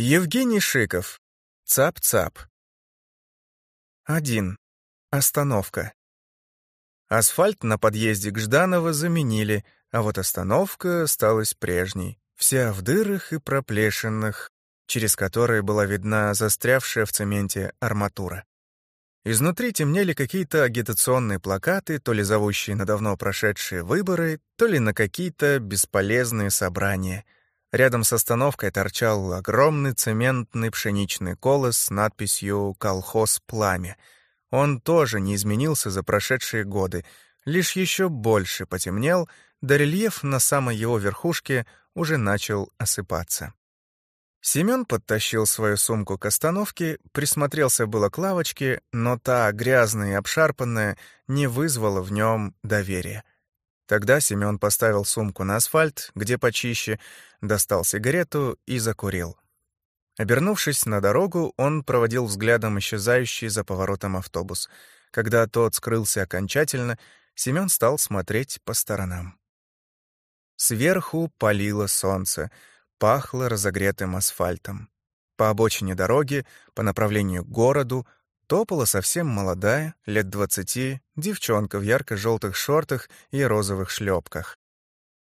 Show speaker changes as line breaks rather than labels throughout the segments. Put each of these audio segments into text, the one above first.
Евгений Шиков. Цап-цап. 1. Остановка. Асфальт на подъезде к Жданово заменили, а вот остановка осталась прежней, вся в дырах и проплешинах, через которые была видна застрявшая в цементе арматура. Изнутри темнели какие-то агитационные плакаты, то ли зовущие на давно прошедшие выборы, то ли на какие-то бесполезные собрания. Рядом с остановкой торчал огромный цементный пшеничный колос с надписью «Колхоз Пламя». Он тоже не изменился за прошедшие годы, лишь еще больше потемнел, да рельеф на самой его верхушке уже начал осыпаться. Семён подтащил свою сумку к остановке, присмотрелся было к лавочке, но та, грязная и обшарпанная, не вызвала в нем доверия. Тогда Семён поставил сумку на асфальт, где почище, достал сигарету и закурил. Обернувшись на дорогу, он проводил взглядом исчезающий за поворотом автобус. Когда тот скрылся окончательно, Семён стал смотреть по сторонам. Сверху палило солнце — пахло разогретым асфальтом. По обочине дороги, по направлению к городу, топала совсем молодая, лет двадцати, девчонка в ярко-желтых шортах и розовых шлепках.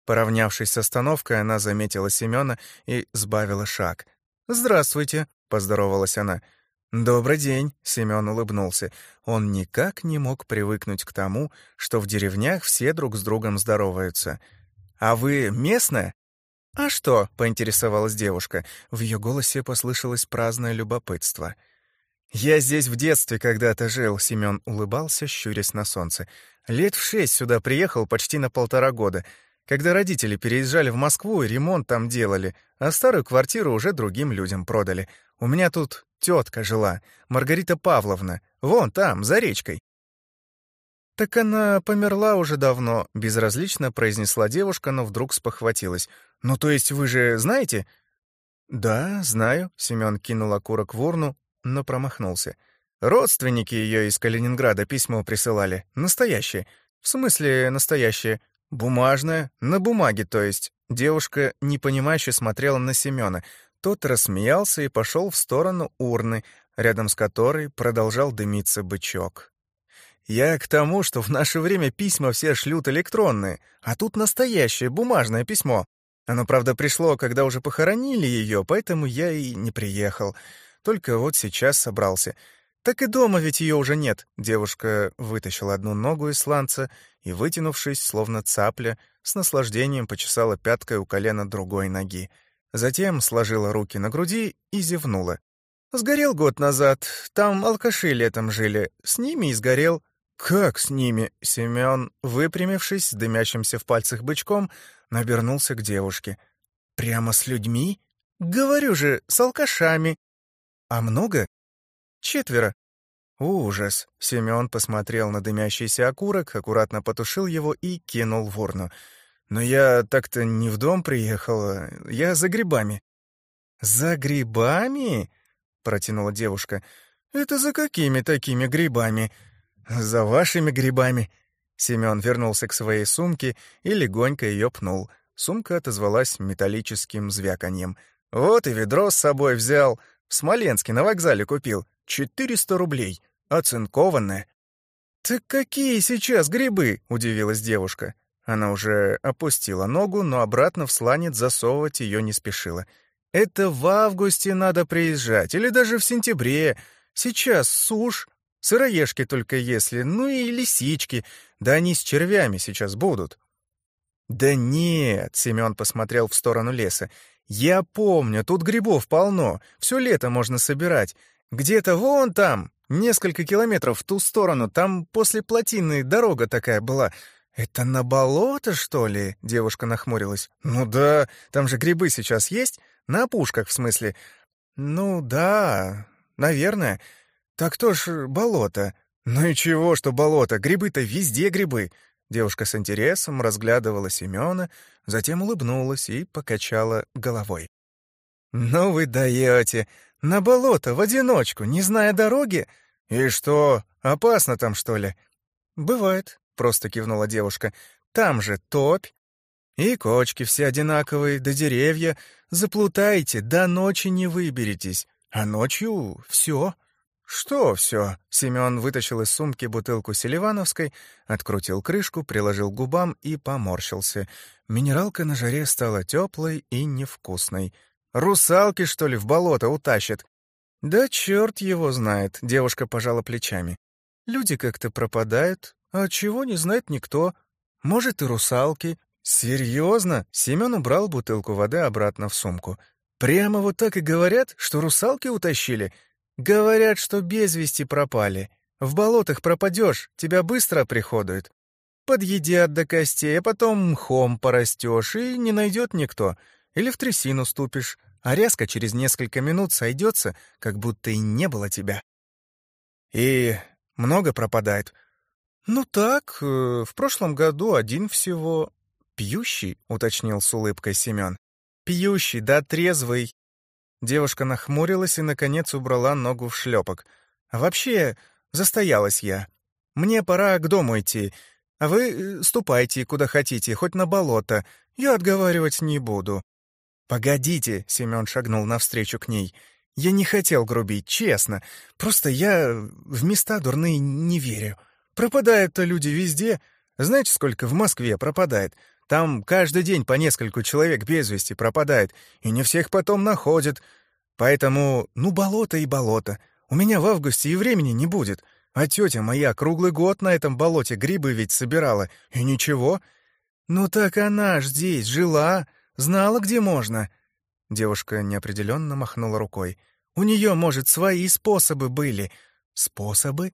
Поравнявшись с остановкой, она заметила Семёна и сбавила шаг. «Здравствуйте», — поздоровалась она. «Добрый день», — Семён улыбнулся. Он никак не мог привыкнуть к тому, что в деревнях все друг с другом здороваются. «А вы местная?» «А что?» — поинтересовалась девушка. В ее голосе послышалось праздное любопытство. «Я здесь в детстве когда-то жил», — Семен улыбался, щурясь на солнце. «Лет в шесть сюда приехал почти на полтора года. Когда родители переезжали в Москву и ремонт там делали, а старую квартиру уже другим людям продали. У меня тут тетка жила, Маргарита Павловна, вон там, за речкой. «Так она померла уже давно», — безразлично произнесла девушка, но вдруг спохватилась. «Ну, то есть вы же знаете?» «Да, знаю», — Семён кинул окурок в урну, но промахнулся. «Родственники ее из Калининграда письмо присылали. Настоящие. В смысле настоящие? Бумажное? На бумаге, то есть». Девушка непонимающе смотрела на Семёна. Тот рассмеялся и пошел в сторону урны, рядом с которой продолжал дымиться бычок. Я к тому, что в наше время письма все шлют электронные, а тут настоящее бумажное письмо. Оно, правда, пришло, когда уже похоронили ее, поэтому я и не приехал. Только вот сейчас собрался. Так и дома ведь ее уже нет. Девушка вытащила одну ногу из сланца и, вытянувшись, словно цапля, с наслаждением почесала пяткой у колена другой ноги. Затем сложила руки на груди и зевнула. «Сгорел год назад. Там алкаши летом жили. С ними и сгорел. «Как с ними?» — Семён, выпрямившись, дымящимся в пальцах бычком, набернулся к девушке. «Прямо с людьми?» «Говорю же, с алкашами». «А много?» «Четверо». «Ужас!» — Семён посмотрел на дымящийся окурок, аккуратно потушил его и кинул в урну. «Но я так-то не в дом приехала, я за грибами». «За грибами?» — протянула девушка. «Это за какими такими грибами?» «За вашими грибами». Семён вернулся к своей сумке и легонько ее пнул. Сумка отозвалась металлическим звяканьем. «Вот и ведро с собой взял. В Смоленске на вокзале купил. Четыреста рублей. Оцинкованное». «Так какие сейчас грибы?» — удивилась девушка. Она уже опустила ногу, но обратно в сланец засовывать ее не спешила. «Это в августе надо приезжать, или даже в сентябре. Сейчас сушь, Сыроежки только если, ну и лисички. Да они с червями сейчас будут. «Да нет», — Семён посмотрел в сторону леса. «Я помню, тут грибов полно, все лето можно собирать. Где-то вон там, несколько километров в ту сторону, там после плотины дорога такая была. Это на болото, что ли?» — девушка нахмурилась. «Ну да, там же грибы сейчас есть? На опушках, в смысле?» «Ну да, наверное. «Так кто ж болото?» «Ну и чего, что болото? Грибы-то везде грибы!» Девушка с интересом разглядывала Семёна, затем улыбнулась и покачала головой. «Ну вы даете! На болото, в одиночку, не зная дороги? И что, опасно там, что ли?» «Бывает», — просто кивнула девушка. «Там же топь». И кочки все одинаковые, да деревья. Заплутаете, до ночи не выберетесь. А ночью все. «Что все?» — Семен вытащил из сумки бутылку селивановской, открутил крышку, приложил губам и поморщился. Минералка на жаре стала теплой и невкусной. «Русалки, что ли, в болото утащат?» «Да черт его знает», — девушка пожала плечами. «Люди как-то пропадают, а чего не знает никто. Может, и русалки». «Серьезно?» — Семен убрал бутылку воды обратно в сумку. «Прямо вот так и говорят, что русалки утащили?» Говорят, что без вести пропали. В болотах пропадешь, тебя быстро приходуют. Подъедят до костей, а потом мхом порастешь, и не найдет никто. Или в трясину ступишь, а резко через несколько минут сойдется, как будто и не было тебя. И много пропадает. Ну так, э, в прошлом году один всего. Пьющий, уточнил с улыбкой Семен. Пьющий, да трезвый. Девушка нахмурилась и, наконец, убрала ногу в шлепок. «А вообще, застоялась я. Мне пора к дому идти, а вы э, ступайте куда хотите, хоть на болото. Я отговаривать не буду». «Погодите», — Семен шагнул навстречу к ней. «Я не хотел грубить, честно. Просто я в места дурные не верю. Пропадают-то люди везде. Знаете, сколько в Москве пропадает? Там каждый день по нескольку человек без вести пропадает, и не всех потом находят. Поэтому, ну, болото и болото. У меня в августе и времени не будет. А тетя моя круглый год на этом болоте грибы ведь собирала. И ничего. Ну так она ж здесь жила, знала, где можно. Девушка неопределенно махнула рукой. У нее, может, свои способы были. Способы?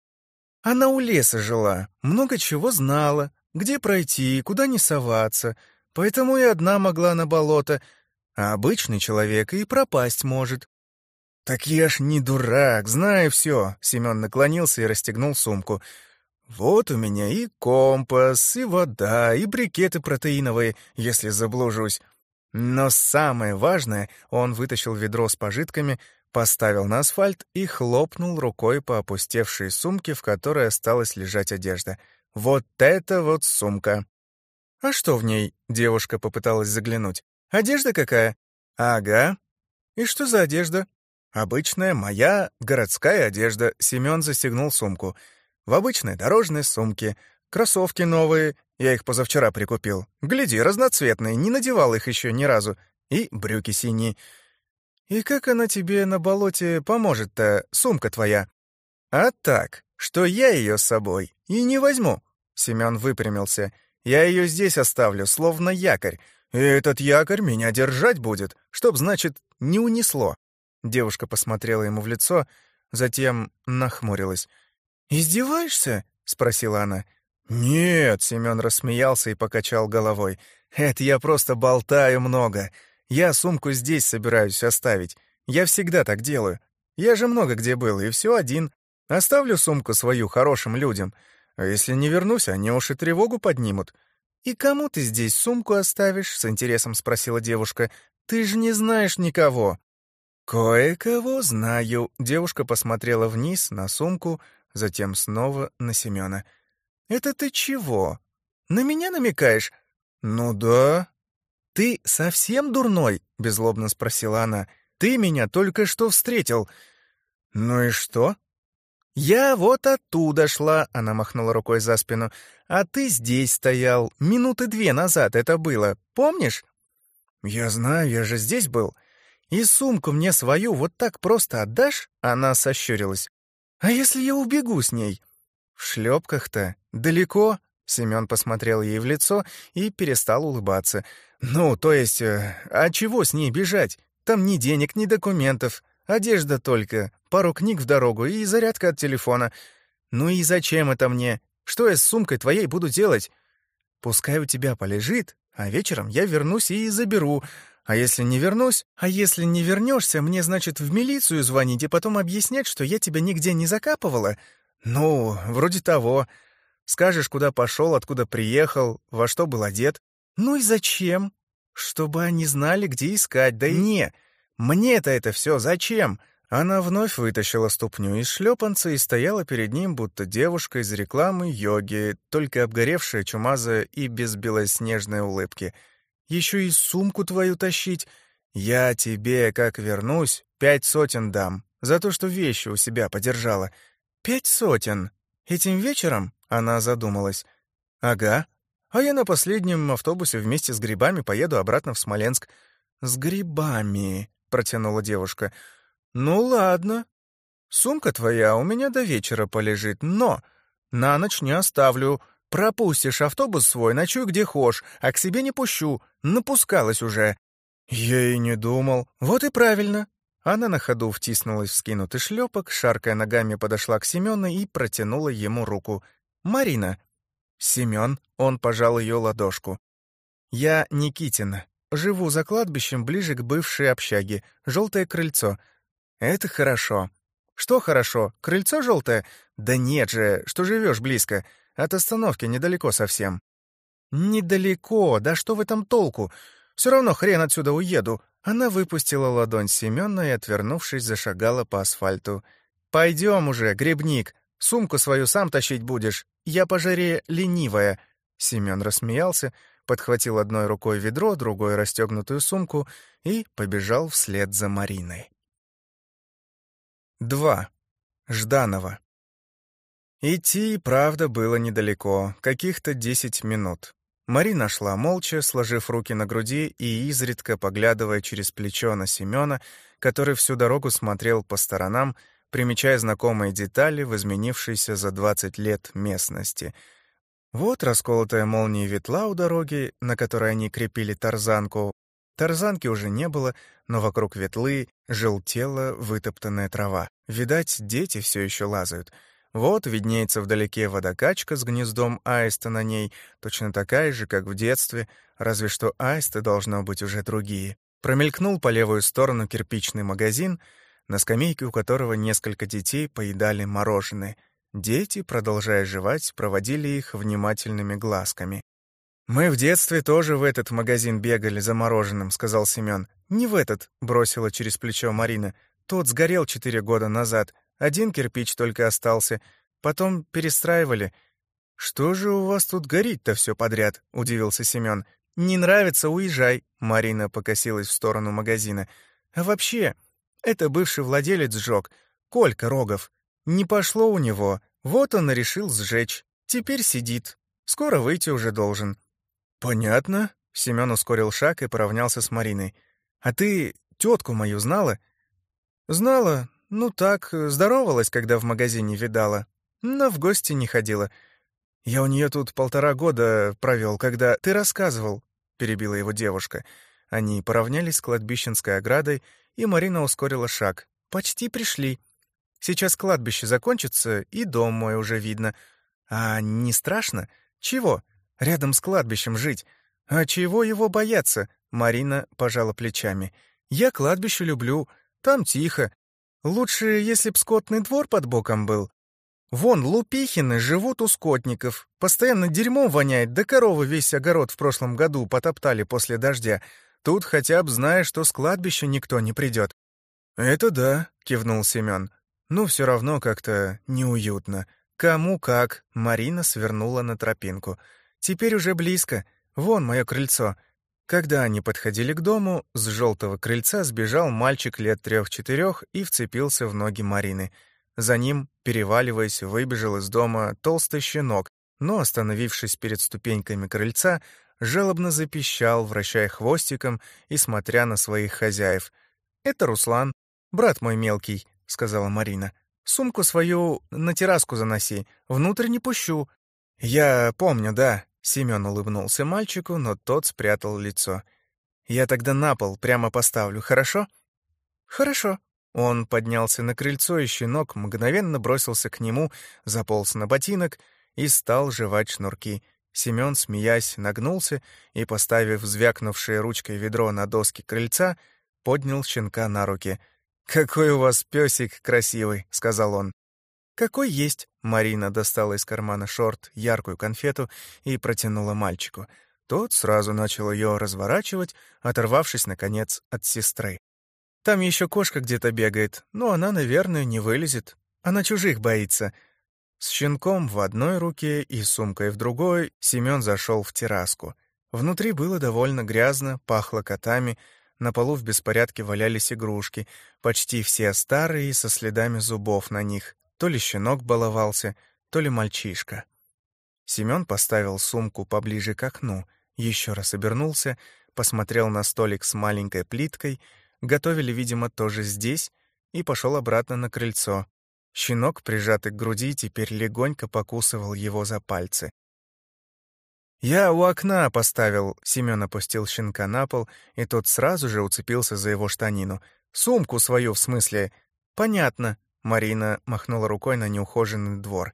Она у леса жила, много чего знала, где пройти, куда не соваться, поэтому и одна могла на болото, а обычный человек и пропасть может. «Так я ж не дурак, знаю все», — Семен наклонился и расстегнул сумку. «Вот у меня и компас, и вода, и брикеты протеиновые, если заблужусь. Но самое важное, он вытащил ведро с пожитками, поставил на асфальт и хлопнул рукой по опустевшей сумке, в которой осталась лежать одежда — вот это вот сумка. А что в ней? Девушка попыталась заглянуть. Одежда какая? Ага. И что за одежда? Обычная моя городская одежда. Семён застегнул сумку. В обычной дорожной сумке. Кроссовки новые. Я их позавчера прикупил. Гляди, разноцветные, не надевал их еще ни разу. И брюки синие. И как она тебе на болоте поможет-то, сумка твоя? А так, что я ее с собой и не возьму. Семен выпрямился. Я ее здесь оставлю, словно якорь. И этот якорь меня держать будет, чтоб, значит, не унесло. Девушка посмотрела ему в лицо, затем нахмурилась. «Издеваешься?» — спросила она. «Нет», — Семен рассмеялся и покачал головой. «Это я просто болтаю много. Я сумку здесь собираюсь оставить. Я всегда так делаю. Я же много где был, и все один. Оставлю сумку свою хорошим людям. А если не вернусь, они уж и тревогу поднимут. «И кому ты здесь сумку оставишь?» — с интересом спросила девушка. «Ты же не знаешь никого». «Кое-кого знаю», — девушка посмотрела вниз на сумку, затем снова на Семёна. «Это ты чего? На меня намекаешь?» «Ну да». «Ты совсем дурной?» — беззлобно спросила она. «Ты меня только что встретил». «Ну и что?» «Я вот оттуда шла», — она махнула рукой за спину. «А ты здесь стоял. Минуты две назад это было. Помнишь?» «Я знаю, я же здесь был. И сумку мне свою вот так просто отдашь?» Она сощурилась. «А если я убегу с ней?» «В шлепках-то? Далеко?» Семен посмотрел ей в лицо и перестал улыбаться. «Ну, то есть, э, а чего с ней бежать? Там ни денег, ни документов. Одежда только, пару книг в дорогу и зарядка от телефона. Ну и зачем это мне? Что я с сумкой твоей буду делать? Пускай у тебя полежит, а вечером я вернусь и заберу. А если не вернусь? А если не вернешься, мне, значит, в милицию звонить и потом объяснять, что я тебя нигде не закапывала? Ну, вроде того. Скажешь, куда пошел, откуда приехал, во что был одет. Ну и зачем? Чтобы они знали, где искать. Да и не, мне-то это все зачем? Она вновь вытащила ступню из шлепанца и стояла перед ним, будто девушка из рекламы йоги, только обгоревшая, чумазая и без белоснежной улыбки. Еще и сумку твою тащить. Я тебе, как вернусь, пять сотен дам за то, что вещи у себя подержала. Пять сотен. Этим вечером?» — она задумалась. «Ага. А я на последнем автобусе вместе с грибами поеду обратно в Смоленск». «С грибами», — протянула девушка. «Ну ладно. Сумка твоя у меня до вечера полежит, но на ночь не оставлю. Пропустишь автобус свой, ночуй где хошь, а к себе не пущу. Напускалась уже». «Я и не думал. Вот и правильно. Она на ходу втиснулась в скинутый шлепок, шаркая ногами подошла к Семену и протянула ему руку. «Марина!» «Семен!» — он пожал ее ладошку. «Я Никитина. Живу за кладбищем ближе к бывшей общаге. Желтое крыльцо. Это хорошо. Что хорошо? Крыльцо желтое? Да нет же, что живешь близко. От остановки недалеко совсем». «Недалеко? Да что в этом толку? Все равно хрен отсюда уеду. Она выпустила ладонь Семёна и, отвернувшись, зашагала по асфальту. «Пойдем уже, грибник. Сумку свою сам тащить будешь. Я по жаре ленивая». Семён рассмеялся, подхватил одной рукой ведро, другой расстегнутую сумку и побежал вслед за Мариной. 2. Жданова. Идти, правда, было недалеко, каких-то десять минут. Марина шла молча, сложив руки на груди и изредка поглядывая через плечо на Семёна, который всю дорогу смотрел по сторонам, примечая знакомые детали в изменившейся за двадцать лет местности. Вот расколотая молнией ветла у дороги, на которой они крепили тарзанку. Тарзанки уже не было, но вокруг ветлы желтела вытоптанная трава. Видать, дети все еще лазают — вот виднеется вдалеке водокачка с гнездом аиста на ней, точно такая же, как в детстве, разве что аисты должно быть уже другие. Промелькнул по левую сторону кирпичный магазин, на скамейке у которого несколько детей поедали мороженое. Дети, продолжая жевать, проводили их внимательными глазками. «Мы в детстве тоже в этот магазин бегали за мороженым», — сказал Семён. «Не в этот», — бросила через плечо Марина. «Тот сгорел четыре года назад. Один кирпич только остался. Потом перестраивали. «Что же у вас тут горит-то все подряд?» — удивился Семен. «Не нравится — уезжай», — Марина покосилась в сторону магазина. «А вообще, это бывший владелец сжег, Колька Рогов. Не пошло у него, вот он решил сжечь. Теперь сидит. Скоро выйти уже должен». «Понятно», — Семен ускорил шаг и поравнялся с Мариной. «А ты тетку мою знала?» «Знала, «Ну так, здоровалась, когда в магазине видала, но в гости не ходила. Я у нее тут полтора года провел, когда ты рассказывал», — перебила его девушка. Они поравнялись с кладбищенской оградой, и Марина ускорила шаг. «Почти пришли. Сейчас кладбище закончится, и дом мой уже видно. А не страшно? Чего? Рядом с кладбищем жить? А чего его бояться?» Марина пожала плечами. «Я кладбище люблю. Там тихо, Лучше, если б скотный двор под боком был. Вон, лупихины живут у скотников. Постоянно дерьмом воняет, да коровы весь огород в прошлом году потоптали после дождя. Тут хотя бы знаешь, что с кладбища никто не придет. «Это да», — кивнул Семен. «Ну, все равно как-то неуютно. Кому как?» — Марина свернула на тропинку. «Теперь уже близко. Вон мое крыльцо. Когда они подходили к дому, с желтого крыльца сбежал мальчик лет трех-четырех и вцепился в ноги Марины. За ним, переваливаясь, выбежал из дома толстый щенок, но, остановившись перед ступеньками крыльца, жалобно запищал, вращая хвостиком и смотря на своих хозяев. «Это Руслан, брат мой мелкий», — сказала Марина. «Сумку свою на терраску заноси, внутрь не пущу». «Я помню, да», Семен улыбнулся мальчику, но тот спрятал лицо. «Я тогда на пол прямо поставлю, хорошо?» «Хорошо». Он поднялся на крыльцо, и щенок мгновенно бросился к нему, заполз на ботинок и стал жевать шнурки. Семен, смеясь, нагнулся и, поставив звякнувшее ручкой ведро на доски крыльца, поднял щенка на руки. «Какой у вас песик красивый», — сказал он. «Какой есть?» Марина достала из кармана шорт яркую конфету и протянула мальчику. Тот сразу начал ее разворачивать, оторвавшись, наконец, от сестры. «Там еще кошка где-то бегает, но она, наверное, не вылезет. Она чужих боится». С щенком в одной руке и сумкой в другой Семен зашел в терраску. Внутри было довольно грязно, пахло котами, на полу в беспорядке валялись игрушки, почти все старые, со следами зубов на них. То ли щенок баловался, то ли мальчишка. Семён поставил сумку поближе к окну, еще раз обернулся, посмотрел на столик с маленькой плиткой, готовили, видимо, тоже здесь, и пошел обратно на крыльцо. Щенок, прижатый к груди, теперь легонько покусывал его за пальцы. «Я у окна поставил», — Семён опустил щенка на пол, и тот сразу же уцепился за его штанину. «Сумку свою, в смысле». «Понятно», — Марина махнула рукой на неухоженный двор.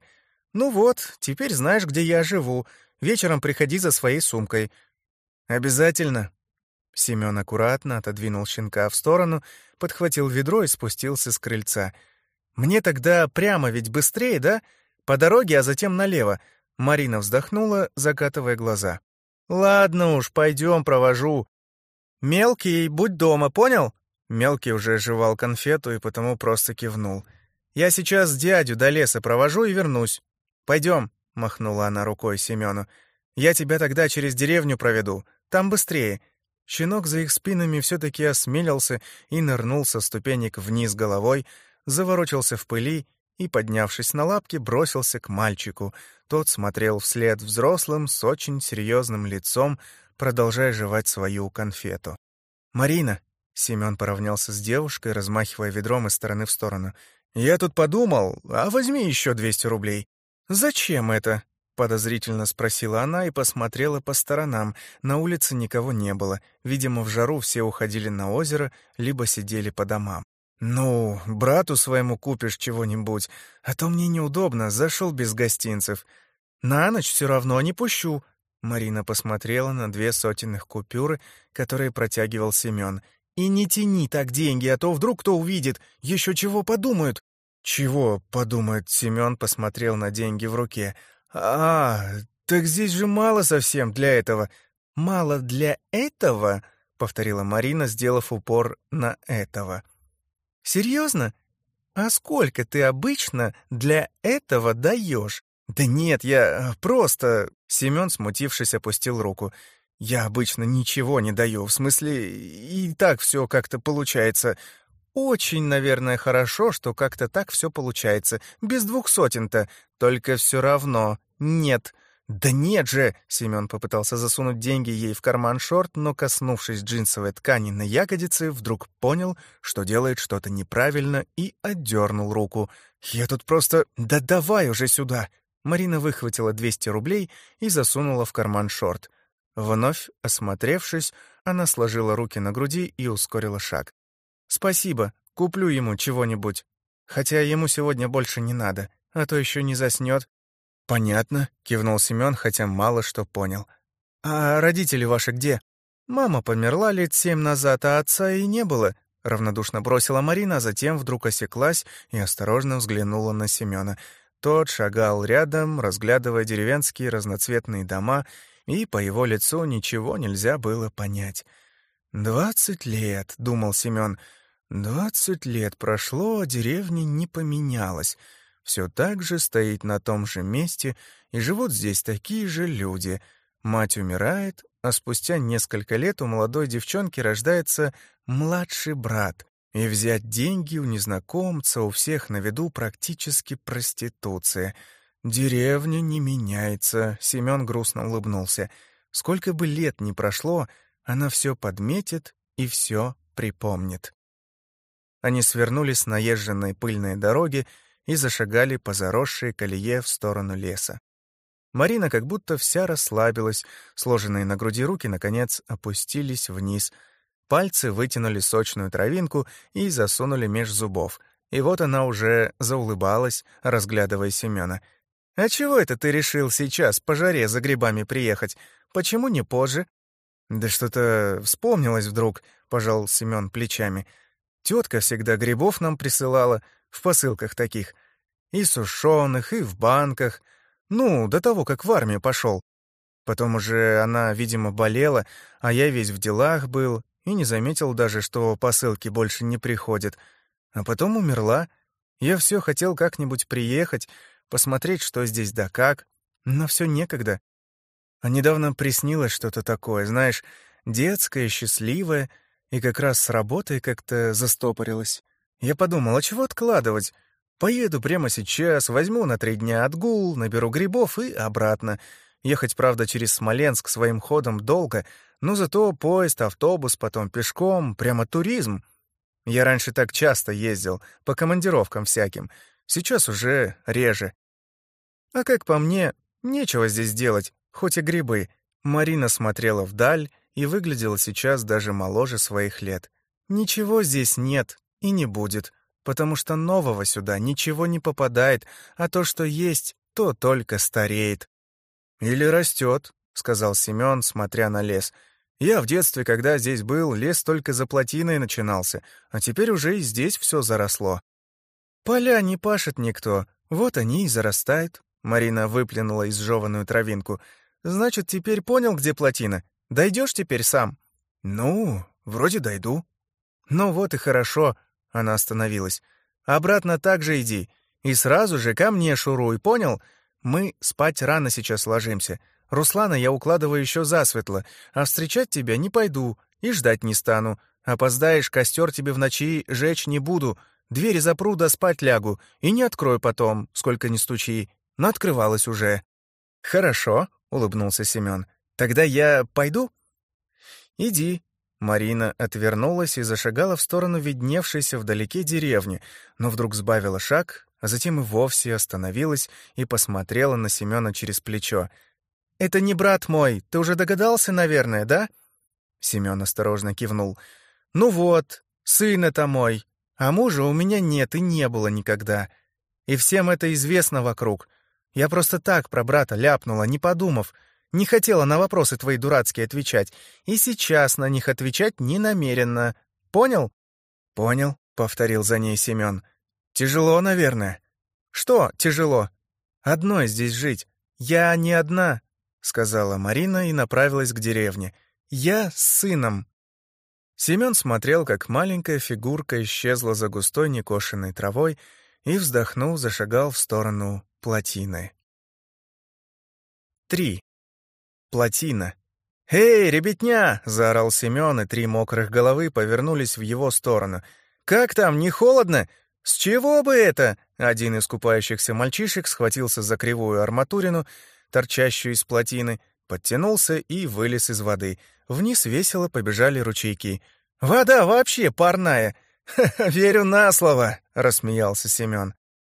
«Ну вот, теперь знаешь, где я живу. Вечером приходи за своей сумкой». «Обязательно». Семён аккуратно отодвинул щенка в сторону, подхватил ведро и спустился с крыльца. «Мне тогда прямо ведь быстрее, да? По дороге, а затем налево. Марина вздохнула, закатывая глаза. «Ладно уж, пойдем, провожу. Мелкий, будь дома, понял?» Мелкий уже жевал конфету и потому просто кивнул. «Я сейчас дядю до леса провожу и вернусь. Пойдем», — махнула она рукой Семену. «Я тебя тогда через деревню проведу. Там быстрее». Щенок за их спинами все-таки осмелился и нырнул со ступенек вниз головой, заворочился в пыли и, поднявшись на лапки, бросился к мальчику — тот смотрел вслед взрослым с очень серьезным лицом, продолжая жевать свою конфету. «Марина!» — Семен поравнялся с девушкой, размахивая ведром из стороны в сторону. «Я тут подумал, а возьми еще двести рублей». «Зачем это?» — подозрительно спросила она и посмотрела по сторонам. На улице никого не было. Видимо, в жару все уходили на озеро, либо сидели по домам. «Ну, брату своему купишь чего-нибудь, а то мне неудобно, зашел без гостинцев. На ночь все равно не пущу». Марина посмотрела на две сотенных купюры, которые протягивал Семен. «И не тяни так деньги, а то вдруг кто увидит, еще чего подумают». «Чего подумает?» — Семен посмотрел на деньги в руке. «А, так здесь же мало совсем для этого». «Мало для этого?» — повторила Марина, сделав упор на «этого». Серьезно? А сколько ты обычно для этого даешь? Да нет, я э, просто... Семен, смутившись, опустил руку. Я обычно ничего не даю, в смысле, и так все как-то получается. Очень, наверное, хорошо, что как-то так все получается, без двух сотен-то. Только все равно нет. «Да нет же!» — Семен попытался засунуть деньги ей в карман шорт, но, коснувшись джинсовой ткани на ягодице, вдруг понял, что делает что-то неправильно, и отдернул руку. «Я тут просто... Да давай уже сюда!» Марина выхватила 200 рублей и засунула в карман шорт. Вновь, осмотревшись, она сложила руки на груди и ускорила шаг. «Спасибо, куплю ему чего-нибудь. Хотя ему сегодня больше не надо, а то еще не заснет, «Понятно», — кивнул Семен, хотя мало что понял. «А родители ваши где?» «Мама померла лет семь назад, а отца и не было», — равнодушно бросила Марина, а затем вдруг осеклась и осторожно взглянула на Семена. Тот шагал рядом, разглядывая деревенские разноцветные дома, и по его лицу ничего нельзя было понять. «Двадцать лет», — думал Семен, — «двадцать лет прошло, а деревня не поменялась» все так же стоит на том же месте, и живут здесь такие же люди. Мать умирает, а спустя несколько лет у молодой девчонки рождается младший брат, и взять деньги у незнакомца у всех на виду практически проституция. Деревня не меняется, Семен грустно улыбнулся. Сколько бы лет ни прошло, она все подметит и все припомнит. Они свернули с наезженной пыльной дороги, и зашагали по заросшей колее в сторону леса. Марина как будто вся расслабилась, сложенные на груди руки, наконец, опустились вниз. Пальцы вытянули сочную травинку и засунули меж зубов. И вот она уже заулыбалась, разглядывая Семёна. «А чего это ты решил сейчас по жаре за грибами приехать? Почему не позже?» «Да что-то вспомнилось вдруг», — пожал Семён плечами. «Тётка всегда грибов нам присылала, в посылках таких. И сушеных, и в банках. Ну, до того, как в армию пошел. Потом уже она, видимо, болела, а я весь в делах был и не заметил даже, что посылки больше не приходят. А потом умерла. Я все хотел как-нибудь приехать, посмотреть, что здесь да как, но все некогда. А недавно приснилось что-то такое, знаешь, детское, счастливое, и как раз с работой как-то застопорилось. Я подумал, а чего откладывать? Поеду прямо сейчас, возьму на три дня отгул, наберу грибов и обратно. Ехать, правда, через Смоленск своим ходом долго, но зато поезд, автобус, потом пешком, прямо туризм. Я раньше так часто ездил, по командировкам всяким. Сейчас уже реже. А как по мне, нечего здесь делать, хоть и грибы. Марина смотрела вдаль и выглядела сейчас даже моложе своих лет. Ничего здесь нет и не будет потому что нового сюда ничего не попадает, а то, что есть, то только стареет. «Или растет», — сказал Семен, смотря на лес. «Я в детстве, когда здесь был, лес только за плотиной начинался, а теперь уже и здесь все заросло». «Поля не пашет никто, вот они и зарастают», — Марина выплюнула изжеванную травинку. «Значит, теперь понял, где плотина? Дойдешь теперь сам?» «Ну, вроде дойду». «Ну вот и хорошо. Она остановилась. «Обратно так же иди. И сразу же ко мне шуруй, понял? Мы спать рано сейчас ложимся. Руслана я укладываю еще засветло, а встречать тебя не пойду и ждать не стану. Опоздаешь, костер тебе в ночи жечь не буду. Двери запру да спать лягу, и не открою потом, сколько ни стучи. Но открывалась уже». «Хорошо», — улыбнулся Семен. «Тогда я пойду?» «Иди», Марина отвернулась и зашагала в сторону видневшейся вдалеке деревни, но вдруг сбавила шаг, а затем и вовсе остановилась и посмотрела на Семёна через плечо. «Это не брат мой, ты уже догадался, наверное, да?» Семён осторожно кивнул. «Ну вот, сын это мой, а мужа у меня нет и не было никогда. И всем это известно вокруг. Я просто так про брата ляпнула, не подумав». Не хотела на вопросы твои дурацкие отвечать, и сейчас на них отвечать не намерена. Понял?» «Понял», — повторил за ней Семен. «Тяжело, наверное». «Что тяжело?» «Одной здесь жить. Я не одна», — сказала Марина и направилась к деревне. «Я с сыном». Семен смотрел, как маленькая фигурка исчезла за густой некошенной травой и, вздохнув, зашагал в сторону плотины. 3. Плотина. «Эй, ребятня!» — заорал Семен, и три мокрых головы повернулись в его сторону. «Как там, не холодно? С чего бы это?» Один из купающихся мальчишек схватился за кривую арматурину, торчащую из плотины, подтянулся и вылез из воды. Вниз весело побежали ручейки. «Вода вообще парная!» «Верю на слово!» — рассмеялся Семен.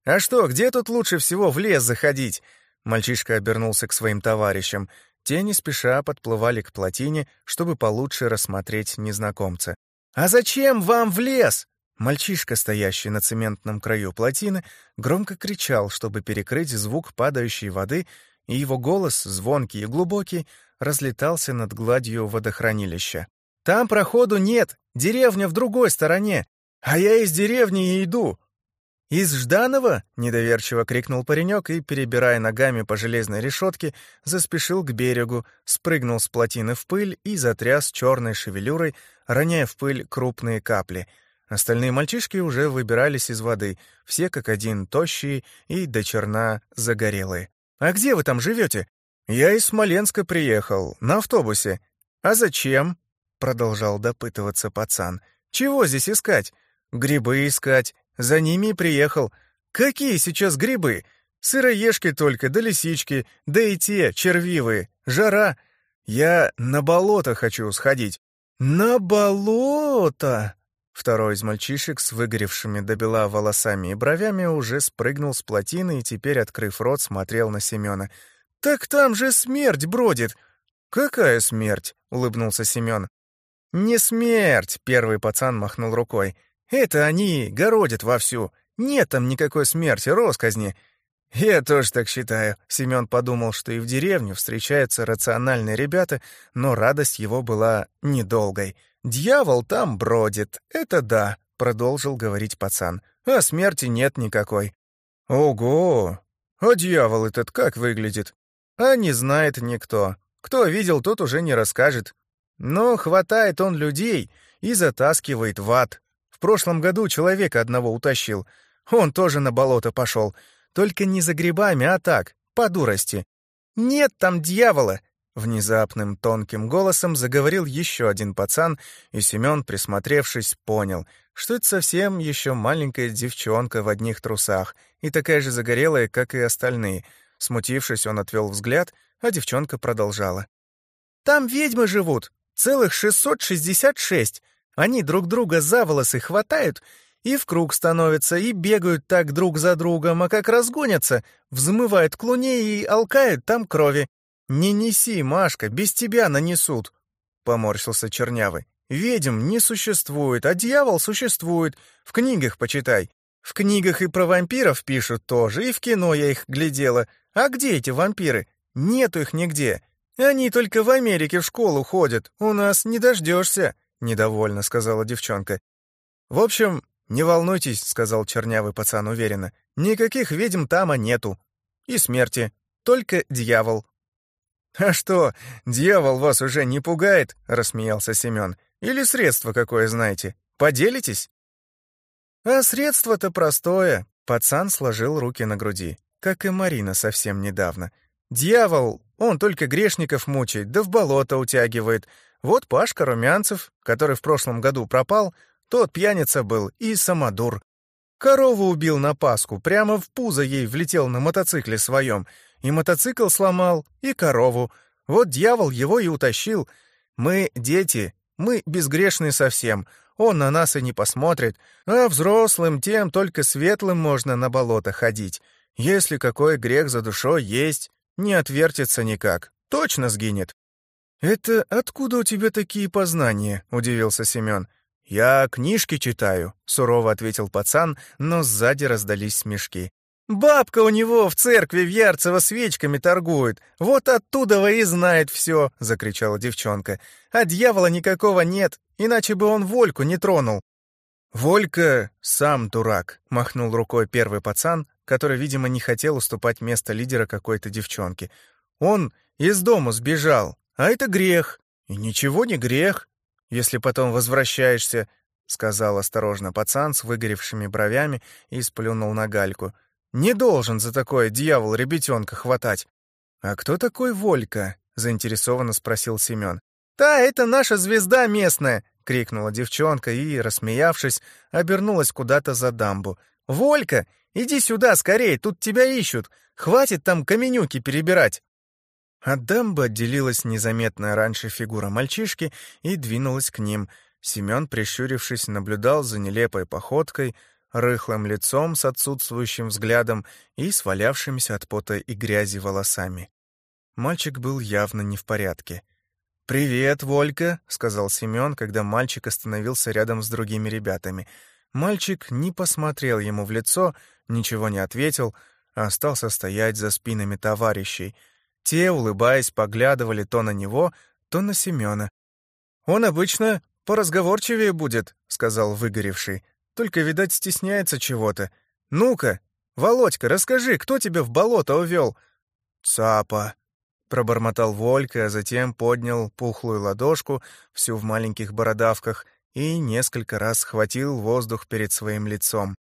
«А что, где тут лучше всего в лес заходить?» Мальчишка обернулся к своим товарищам — те не спеша подплывали к плотине, чтобы получше рассмотреть незнакомца. «А зачем вам в лес?» Мальчишка, стоящий на цементном краю плотины, громко кричал, чтобы перекрыть звук падающей воды, и его голос, звонкий и глубокий, разлетался над гладью водохранилища. «Там проходу нет, деревня в другой стороне, а я из деревни и иду. «Из Жданова?» — недоверчиво крикнул паренек и, перебирая ногами по железной решетке, заспешил к берегу, спрыгнул с плотины в пыль и затряс черной шевелюрой, роняя в пыль крупные капли. Остальные мальчишки уже выбирались из воды, все как один тощие и до черна загорелые. «А где вы там живете?» «Я из Смоленска приехал, на автобусе». «А зачем?» — продолжал допытываться пацан. «Чего здесь искать?» «Грибы искать. За ними приехал. Какие сейчас грибы? Сыроежки только, да лисички, да и те, червивые. Жара. Я на болото хочу сходить. На болото! Второй из мальчишек с выгоревшими до бела волосами и бровями уже спрыгнул с плотины и теперь, открыв рот, смотрел на Семена. «Так там же смерть бродит!» «Какая смерть?» — улыбнулся Семен. «Не смерть!» — первый пацан махнул рукой. Это они городят вовсю. Нет там никакой смерти, росказни. Я тоже так считаю. Семен подумал, что и в деревне встречаются рациональные ребята, но радость его была недолгой. «Дьявол там бродит, это да», — продолжил говорить пацан. «А смерти нет никакой». «Ого! А дьявол этот как выглядит?» «А не знает никто. Кто видел, тот уже не расскажет. Но хватает он людей и затаскивает в ад. В прошлом году человека одного утащил. Он тоже на болото пошел. Только не за грибами, а так, по дурости. Нет там дьявола. Внезапным тонким голосом заговорил еще один пацан, и Семен, присмотревшись, понял, что это совсем еще маленькая девчонка в одних трусах и такая же загорелая, как и остальные. Смутившись, он отвел взгляд, а девчонка продолжала. «Там ведьмы живут, целых 666. Они друг друга за волосы хватают и в круг становятся, и бегают так друг за другом, а как разгонятся, взмывают к луне и алкают там крови. «Не неси, Машка, без тебя нанесут», — поморщился Чернявый. «Ведьм не существует, а дьявол существует. В книгах почитай. В книгах и про вампиров пишут тоже, и в кино я их глядела. А где эти вампиры? Нету их нигде. Они только в Америке в школу ходят. У нас не дождешься», — недовольно сказала девчонка. «В общем, не волнуйтесь», — сказал чернявый пацан уверенно. «Никаких ведьм тама нету. И смерти. Только дьявол. «А что, дьявол вас уже не пугает?» — рассмеялся Семен. «Или средство какое знаете? Поделитесь?» «А средство-то простое», — пацан сложил руки на груди, как и Марина совсем недавно. «Дьявол, он только грешников мучает, да в болото утягивает. Вот Пашка Румянцев, который в прошлом году пропал, тот пьяница был и самодур. Корову убил на Пасху, прямо в пузо ей влетел на мотоцикле своем — и мотоцикл сломал, и корову. Вот дьявол его и утащил. Мы дети, мы безгрешны совсем. Он на нас и не посмотрит, а взрослым тем только светлым можно на болото ходить. Если какой грех за душой есть, не отвертится никак, точно сгинет. «Это откуда у тебя такие познания?» — удивился Семен. «Я книжки читаю», — сурово ответил пацан, но сзади раздались смешки. Бабка у него в церкви в Ярцево свечками торгует. Вот оттуда и знает все, закричала девчонка. А дьявола никакого нет, иначе бы он Вольку не тронул. Волька сам дурак, махнул рукой первый пацан, который, видимо, не хотел уступать место лидера какой-то девчонки. Он из дома сбежал, а это грех. И ничего не грех, если потом возвращаешься, сказал осторожно пацан с выгоревшими бровями и сплюнул на гальку. Не должен за такое дьявол ребятенка хватать. А кто такой Волька? заинтересованно спросил Семен. Та это наша звезда местная, крикнула девчонка и, рассмеявшись, обернулась куда-то за дамбу. Волька, иди сюда скорее, тут тебя ищут. Хватит там каменюки перебирать. От дамбы отделилась незаметная раньше фигура мальчишки и двинулась к ним. Семен, прищурившись, наблюдал за нелепой походкой, рыхлым лицом с отсутствующим взглядом и свалявшимися от пота и грязи волосами. Мальчик был явно не в порядке. «Привет, Волька», — сказал Семен, когда мальчик остановился рядом с другими ребятами. Мальчик не посмотрел ему в лицо, ничего не ответил, а остался стоять за спинами товарищей. Те, улыбаясь, поглядывали то на него, то на Семена. «Он обычно поразговорчивее будет», — сказал выгоревший. Только, видать, стесняется чего-то. Ну-ка, Володька, расскажи, кто тебя в болото увел? Цапа, пробормотал Волька, а затем поднял пухлую ладошку, всю в маленьких бородавках, и несколько раз схватил воздух перед своим лицом.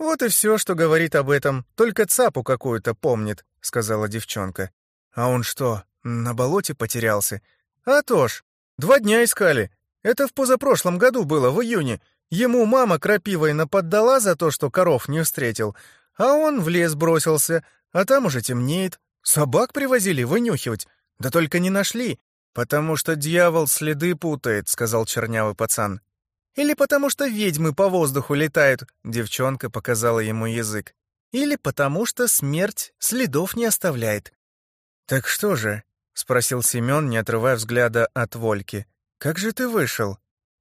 «Вот и все, что говорит об этом, только цапу какую-то помнит», — сказала девчонка. «А он что, на болоте потерялся?» «А то ж, два дня искали. Это в позапрошлом году было, в июне. Ему мама крапивой наподдала за то, что коров не встретил, а он в лес бросился, а там уже темнеет. Собак привозили вынюхивать, да только не нашли. «Потому что дьявол следы путает», — сказал чернявый пацан. «Или потому что ведьмы по воздуху летают», — девчонка показала ему язык. «Или потому что смерть следов не оставляет». «Так что же?» — спросил Семен, не отрывая взгляда от Вольки. «Как же ты вышел?»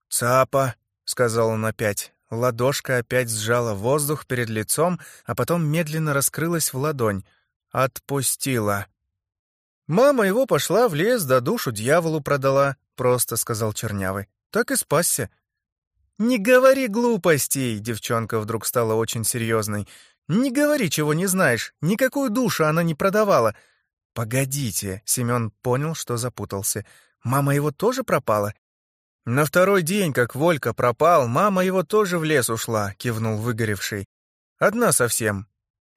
«Цапа», — сказал он опять. Ладошка опять сжала воздух перед лицом, а потом медленно раскрылась в ладонь. Отпустила. «Мама его пошла в лес, да душу дьяволу продала», — просто сказал Чернявый. «Так и спасся». «Не говори глупостей!» — девчонка вдруг стала очень серьезной. «Не говори, чего не знаешь. Никакую душу она не продавала». «Погодите», — Семен понял, что запутался. «Мама его тоже пропала?» «На второй день, как Волька пропал, мама его тоже в лес ушла», — кивнул выгоревший. «Одна совсем.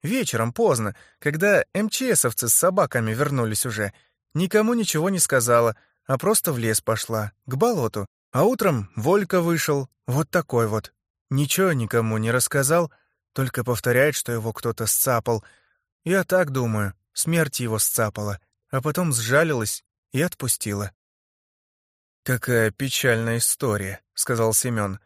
Вечером поздно, когда МЧСовцы с собаками вернулись уже. Никому ничего не сказала, а просто в лес пошла, к болоту. А утром Волька вышел, вот такой вот. Ничего никому не рассказал, только повторяет, что его кто-то сцапал. Я так думаю, смерть его сцапала, а потом сжалилась и отпустила. «Какая печальная история», — сказал Семен.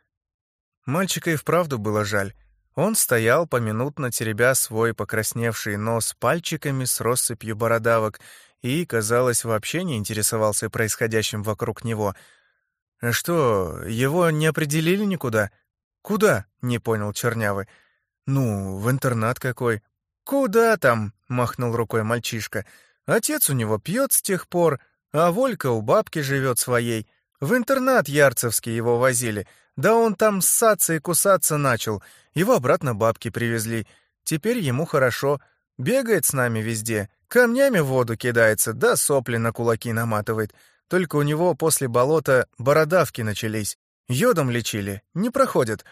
Мальчика и вправду было жаль. Он стоял, поминутно теребя свой покрасневший нос пальчиками с россыпью бородавок и, казалось, вообще не интересовался происходящим вокруг него. «А что, его не определили никуда?» «Куда?» — не понял Чернявый. «Ну, в интернат какой». «Куда там?» — махнул рукой мальчишка. «Отец у него пьет с тех пор, а Волька у бабки живет своей. В интернат Ярцевский его возили. Да он там ссаться и кусаться начал. Его обратно бабки привезли. Теперь ему хорошо. Бегает с нами везде. Камнями в воду кидается, да сопли на кулаки наматывает. Только у него после болота бородавки начались. Йодом лечили, не проходят.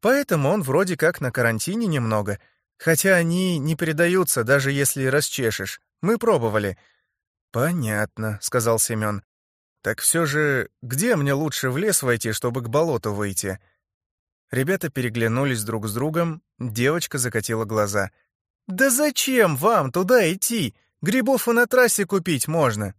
Поэтому он вроде как на карантине немного. Хотя они не передаются, даже если расчешешь. Мы пробовали. «Понятно», — сказал Семен. «Так все же, где мне лучше в лес войти, чтобы к болоту выйти?» Ребята переглянулись друг с другом, девочка закатила глаза. «Да зачем вам туда идти? Грибов и на трассе купить можно».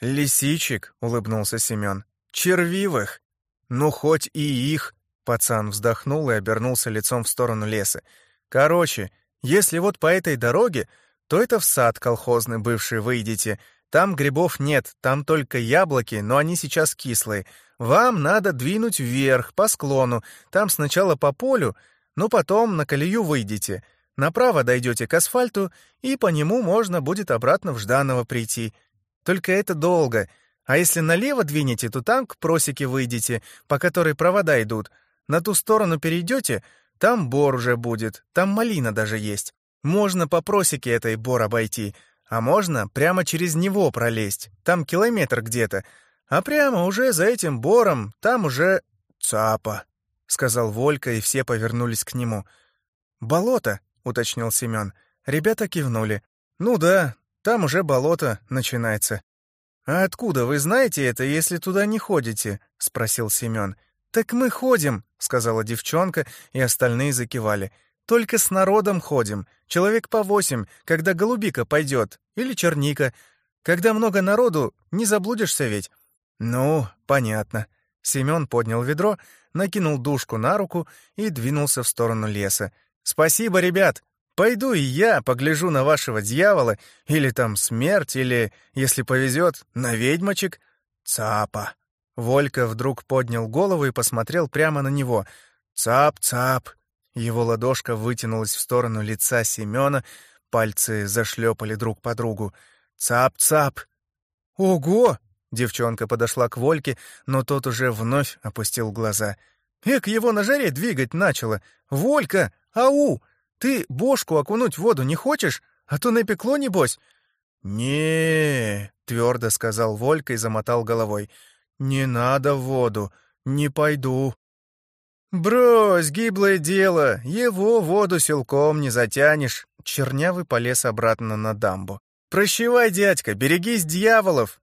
«Лисичек», — улыбнулся Семен. «Червивых. Ну, хоть и их». Пацан вздохнул и обернулся лицом в сторону леса. «Короче, если вот по этой дороге, то это в сад колхозный бывший выйдете, там грибов нет, там только яблоки, но они сейчас кислые. Вам надо двинуть вверх, по склону. Там сначала по полю, но потом на колею выйдете. Направо дойдете к асфальту, и по нему можно будет обратно в Жданово прийти. Только это долго. А если налево двинете, то там к просеке выйдете, по которой провода идут. На ту сторону перейдете, там бор уже будет, там малина даже есть. Можно по просеке этой бор обойти, а можно прямо через него пролезть, там километр где-то. А прямо уже за этим бором, там уже цапа, — сказал Волька, и все повернулись к нему. «Болото», — уточнил Семен. Ребята кивнули. «Ну да, там уже болото начинается». «А откуда вы знаете это, если туда не ходите?» — спросил Семен. «Так мы ходим», — сказала девчонка, и остальные закивали. Только с народом ходим. Человек по восемь, когда голубика пойдет. Или черника. Когда много народу, не заблудишься ведь. Ну, понятно. Семен поднял ведро, накинул душку на руку и двинулся в сторону леса. «Спасибо, ребят! Пойду и я погляжу на вашего дьявола, или там смерть, или, если повезет, на ведьмочек. Цапа!» Волька вдруг поднял голову и посмотрел прямо на него. «Цап-цап!» Его ладошка вытянулась в сторону лица Семена, пальцы зашлепали друг по другу. «Цап-цап!» «Ого!» — девчонка подошла к Вольке, но тот уже вновь опустил глаза. «Эк, его на жаре двигать начало! Волька! Ау! Ты бошку окунуть в воду не хочешь? А то напекло, небось?» не твердо сказал Волька и замотал головой. «Не надо в воду, не пойду». «Брось, гиблое дело, его воду силком не затянешь». Чернявый полез обратно на дамбу. «Прощевай, дядька, берегись дьяволов!»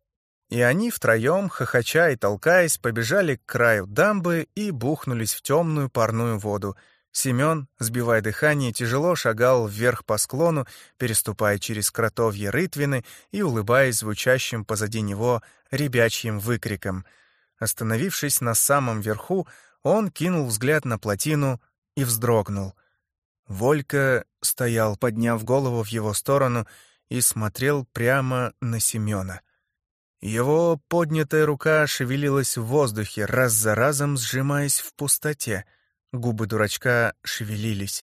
И они втроем, хохоча и толкаясь, побежали к краю дамбы и бухнулись в темную парную воду. Семен, сбивая дыхание, тяжело шагал вверх по склону, переступая через кротовье рытвины и улыбаясь звучащим позади него ребячьим выкриком. Остановившись на самом верху, он кинул взгляд на плотину и вздрогнул. Волька стоял, подняв голову в его сторону, и смотрел прямо на Семена. Его поднятая рука шевелилась в воздухе, раз за разом сжимаясь в пустоте. Губы дурачка шевелились.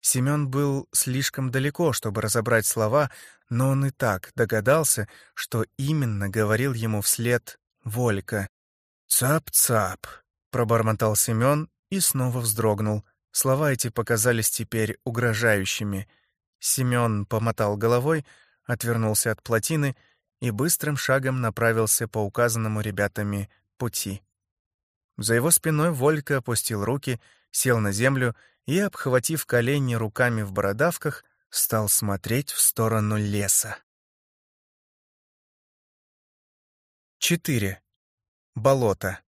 Семен был слишком далеко, чтобы разобрать слова, но он и так догадался, что именно говорил ему вслед Волька. «Цап-цап», Пробормотал Семен и снова вздрогнул. Слова эти показались теперь угрожающими. Семен помотал головой, отвернулся от плотины и быстрым шагом направился по указанному ребятами пути. За его спиной Волька опустил руки, сел на землю и, обхватив колени руками в бородавках, стал смотреть в сторону леса. 4. Болото.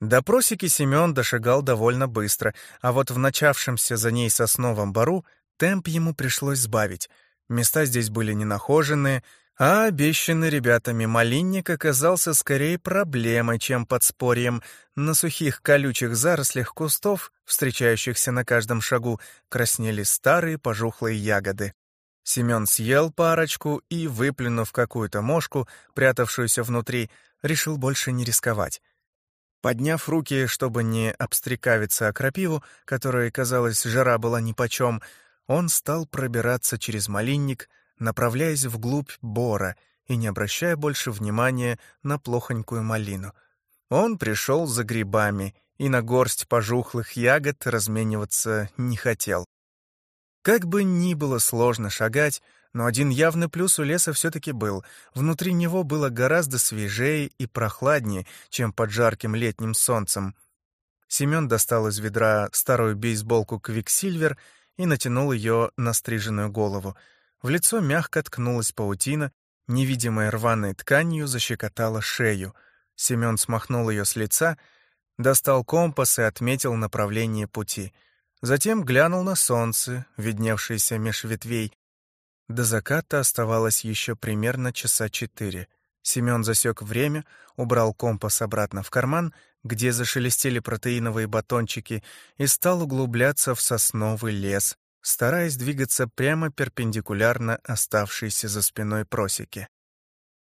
До просеки Семен дошагал довольно быстро, а вот в начавшемся за ней сосновом бару темп ему пришлось сбавить. Места здесь были ненахоженные, а обещанный ребятами малинник оказался скорее проблемой, чем подспорьем. На сухих колючих зарослях кустов, встречающихся на каждом шагу, краснели старые пожухлые ягоды. Семен съел парочку и, выплюнув какую-то мошку, прятавшуюся внутри, решил больше не рисковать. Подняв руки, чтобы не обстрекавиться о крапиву, которой, казалось, жара была нипочем, он стал пробираться через малинник, направляясь вглубь бора и не обращая больше внимания на плохонькую малину. Он пришел за грибами и на горсть пожухлых ягод размениваться не хотел. Как бы ни было сложно шагать, но один явный плюс у леса все-таки был. Внутри него было гораздо свежее и прохладнее, чем под жарким летним солнцем. Семен достал из ведра старую бейсболку «Квиксильвер» и натянул ее на стриженную голову — в лицо мягко ткнулась паутина, невидимой рваной тканью защекотала шею. Семен смахнул ее с лица, достал компас и отметил направление пути. Затем глянул на солнце, видневшееся меж ветвей. До заката оставалось еще примерно часа четыре. Семен засек время, убрал компас обратно в карман, где зашелестели протеиновые батончики, и стал углубляться в сосновый лес, стараясь двигаться прямо перпендикулярно оставшейся за спиной просеке.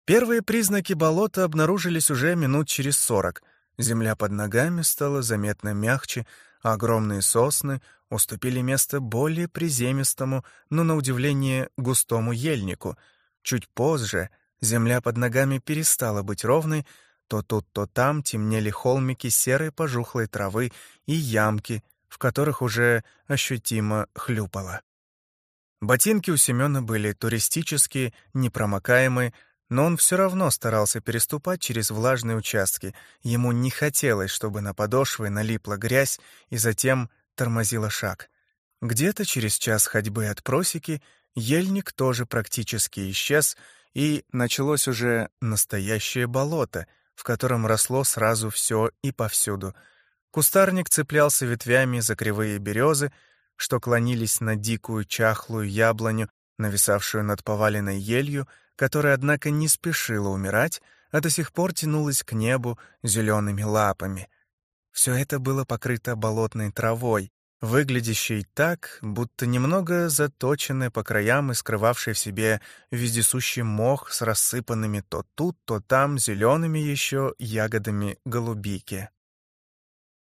Первые признаки болота обнаружились уже минут через сорок. Земля под ногами стала заметно мягче, а огромные сосны уступили место более приземистому, но, на удивление, густому ельнику. Чуть позже земля под ногами перестала быть ровной, то тут, то там темнели холмики серой пожухлой травы и ямки, в которых уже ощутимо хлюпало. Ботинки у Семёна были туристические, непромокаемые, но он все равно старался переступать через влажные участки. Ему не хотелось, чтобы на подошвы налипла грязь и затем тормозила шаг. Где-то через час ходьбы от просеки ельник тоже практически исчез, и началось уже настоящее болото, в котором росло сразу все и повсюду — Кустарник цеплялся ветвями за кривые березы, что клонились на дикую чахлую яблоню, нависавшую над поваленной елью, которая, однако, не спешила умирать, а до сих пор тянулась к небу зелеными лапами. Все это было покрыто болотной травой, выглядящей так, будто немного заточенной по краям и скрывавшей в себе вездесущий мох с рассыпанными то тут, то там зелеными еще ягодами голубики.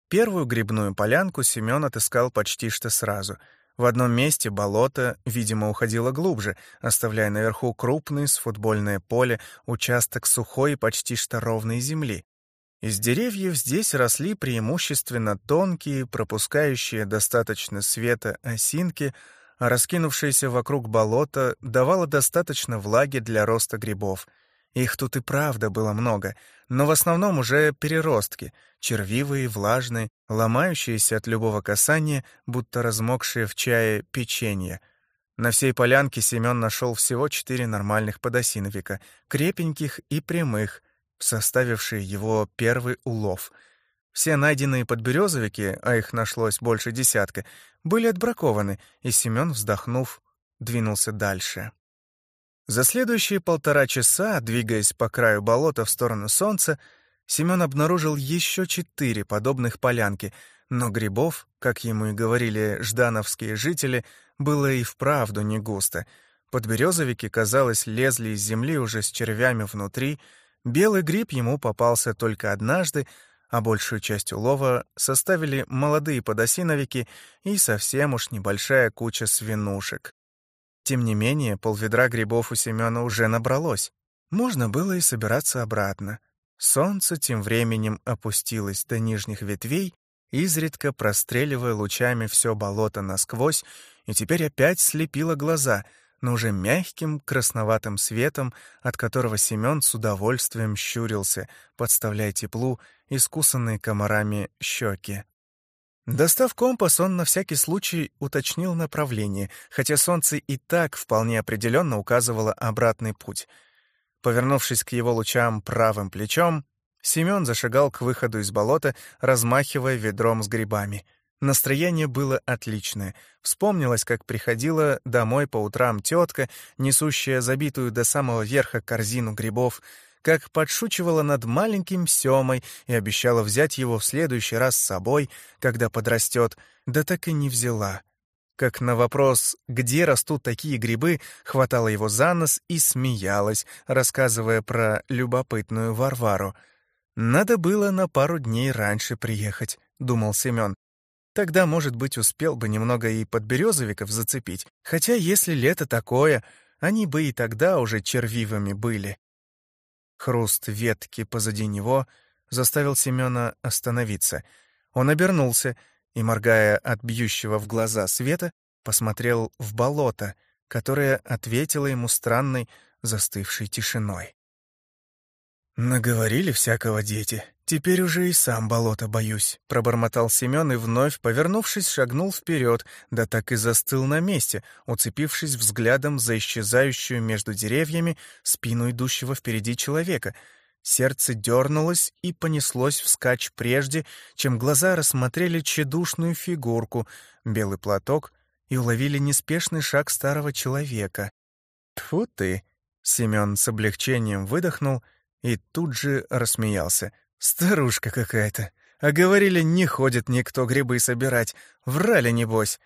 Первую грибную полянку Семен отыскал почти что сразу. В одном месте болото, видимо, уходило глубже, оставляя наверху крупный с футбольное поле участок сухой почти что ровной земли. Из деревьев здесь росли преимущественно тонкие, пропускающие достаточно света осинки, а раскинувшееся вокруг болото давало достаточно влаги для роста грибов — их тут и правда было много, но в основном уже переростки, червивые, влажные, ломающиеся от любого касания, будто размокшие в чае печенье. На всей полянке Семен нашел всего четыре нормальных подосиновика, крепеньких и прямых, составившие его первый улов. Все найденные подберезовики, а их нашлось больше десятка, были отбракованы, и Семен, вздохнув, двинулся дальше. За следующие полтора часа, двигаясь по краю болота в сторону солнца, Семен обнаружил еще четыре подобных полянки, но грибов, как ему и говорили ждановские жители, было и вправду не густо. Подберезовики, казалось, лезли из земли уже с червями внутри, белый гриб ему попался только однажды, а большую часть улова составили молодые подосиновики и совсем уж небольшая куча свинушек. Тем не менее, полведра грибов у Семёна уже набралось. Можно было и собираться обратно. Солнце тем временем опустилось до нижних ветвей, изредка простреливая лучами все болото насквозь, и теперь опять слепило глаза, но уже мягким красноватым светом, от которого Семён с удовольствием щурился, подставляя теплу искусанные комарами щеки. Достав компас, он на всякий случай уточнил направление, хотя солнце и так вполне определенно указывало обратный путь. Повернувшись к его лучам правым плечом, Семен зашагал к выходу из болота, размахивая ведром с грибами. Настроение было отличное. Вспомнилось, как приходила домой по утрам тетка, несущая забитую до самого верха корзину грибов, как подшучивала над маленьким Семой и обещала взять его в следующий раз с собой, когда подрастет, да так и не взяла. Как на вопрос, где растут такие грибы, хватала его за нос и смеялась, рассказывая про любопытную Варвару. «Надо было на пару дней раньше приехать», — думал Семен. Тогда, может быть, успел бы немного и подберезовиков зацепить, хотя если лето такое, они бы и тогда уже червивыми были. Хруст ветки позади него заставил Семена остановиться. Он обернулся и, моргая от бьющего в глаза света, посмотрел в болото, которое ответило ему странной застывшей тишиной. «Наговорили всякого дети. Теперь уже и сам болото боюсь», — пробормотал Семен и вновь, повернувшись, шагнул вперед, да так и застыл на месте, уцепившись взглядом за исчезающую между деревьями спину идущего впереди человека. Сердце дернулось и понеслось вскачь прежде, чем глаза рассмотрели тщедушную фигурку, белый платок и уловили неспешный шаг старого человека. «Тьфу ты!» — Семен с облегчением выдохнул — и тут же рассмеялся. «Старушка какая-то. А говорили, не ходит никто грибы собирать. Врали, небось».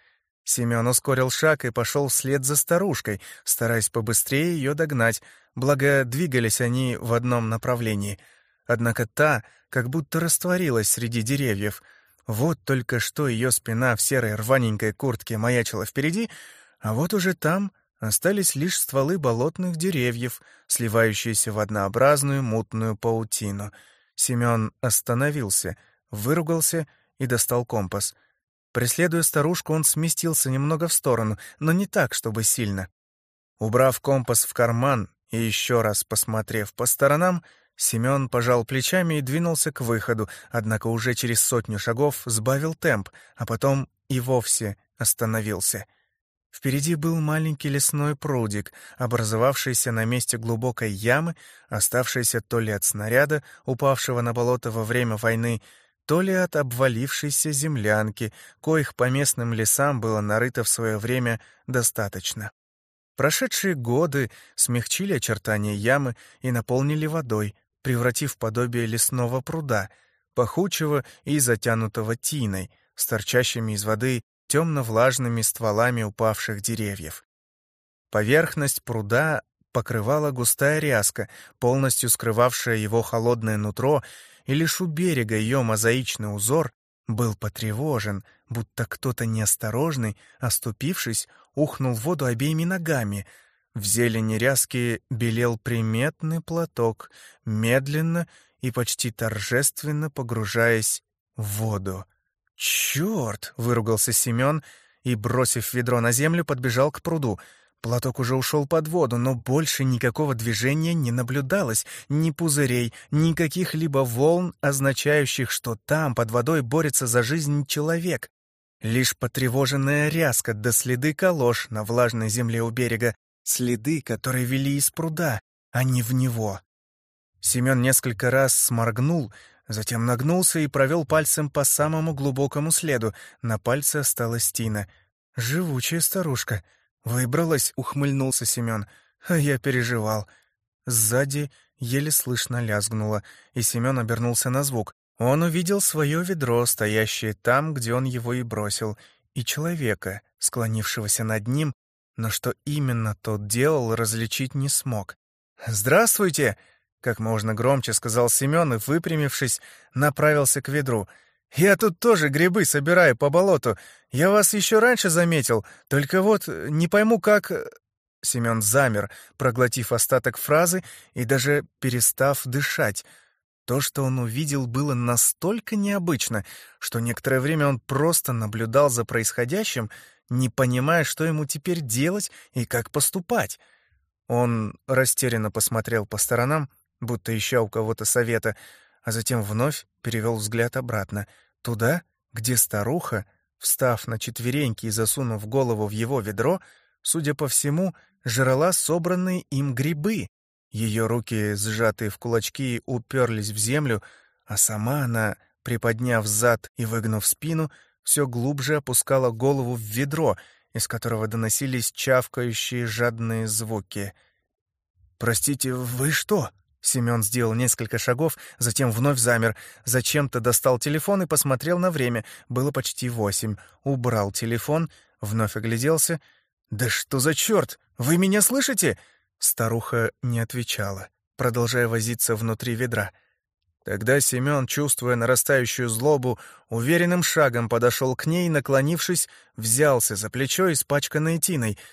Семён ускорил шаг и пошел вслед за старушкой, стараясь побыстрее ее догнать, благо двигались они в одном направлении. Однако та как будто растворилась среди деревьев. Вот только что ее спина в серой рваненькой куртке маячила впереди, а вот уже там Остались лишь стволы болотных деревьев, сливающиеся в однообразную мутную паутину. Семен остановился, выругался и достал компас. Преследуя старушку, он сместился немного в сторону, но не так, чтобы сильно. Убрав компас в карман и еще раз посмотрев по сторонам, Семен пожал плечами и двинулся к выходу, однако уже через сотню шагов сбавил темп, а потом и вовсе остановился — Впереди был маленький лесной прудик, образовавшийся на месте глубокой ямы, оставшийся то ли от снаряда, упавшего на болото во время войны, то ли от обвалившейся землянки, коих по местным лесам было нарыто в свое время достаточно. Прошедшие годы смягчили очертания ямы и наполнили водой, превратив подобие лесного пруда, пахучего и затянутого тиной, с торчащими из воды темно-влажными стволами упавших деревьев. Поверхность пруда покрывала густая ряска, полностью скрывавшая его холодное нутро, и лишь у берега ее мозаичный узор был потревожен, будто кто-то неосторожный, оступившись, ухнул в воду обеими ногами. В зелени ряски белел приметный платок, медленно и почти торжественно погружаясь в воду. «Черт!» — выругался Семен и, бросив ведро на землю, подбежал к пруду. Платок уже ушел под воду, но больше никакого движения не наблюдалось, ни пузырей, ни каких-либо волн, означающих, что там, под водой, борется за жизнь человек. Лишь потревоженная ряска до да следы калош на влажной земле у берега, следы, которые вели из пруда, а не в него. Семен несколько раз сморгнул, Затем нагнулся и провел пальцем по самому глубокому следу. На пальце осталась Тина. «Живучая старушка». «Выбралась», — ухмыльнулся Семен. «А я переживал». Сзади еле слышно лязгнуло, и Семен обернулся на звук. Он увидел свое ведро, стоящее там, где он его и бросил, и человека, склонившегося над ним, но что именно тот делал, различить не смог. «Здравствуйте!» Как можно громче сказал Семен и, выпрямившись, направился к ведру. «Я тут тоже грибы собираю по болоту. Я вас еще раньше заметил, только вот не пойму, как...» Семен замер, проглотив остаток фразы и даже перестав дышать. То, что он увидел, было настолько необычно, что некоторое время он просто наблюдал за происходящим, не понимая, что ему теперь делать и как поступать. Он растерянно посмотрел по сторонам, будто ища у кого-то совета, а затем вновь перевел взгляд обратно, туда, где старуха, встав на четвереньки и засунув голову в его ведро, судя по всему, жрала собранные им грибы. Ее руки, сжатые в кулачки, уперлись в землю, а сама она, приподняв зад и выгнув спину, все глубже опускала голову в ведро, из которого доносились чавкающие жадные звуки. «Простите, вы что?» Семен сделал несколько шагов, затем вновь замер. Зачем-то достал телефон и посмотрел на время. Было почти восемь. Убрал телефон, вновь огляделся. «Да что за черт? Вы меня слышите?» Старуха не отвечала, продолжая возиться внутри ведра. Тогда Семен, чувствуя нарастающую злобу, уверенным шагом подошел к ней, наклонившись, взялся за плечо, испачканное тиной —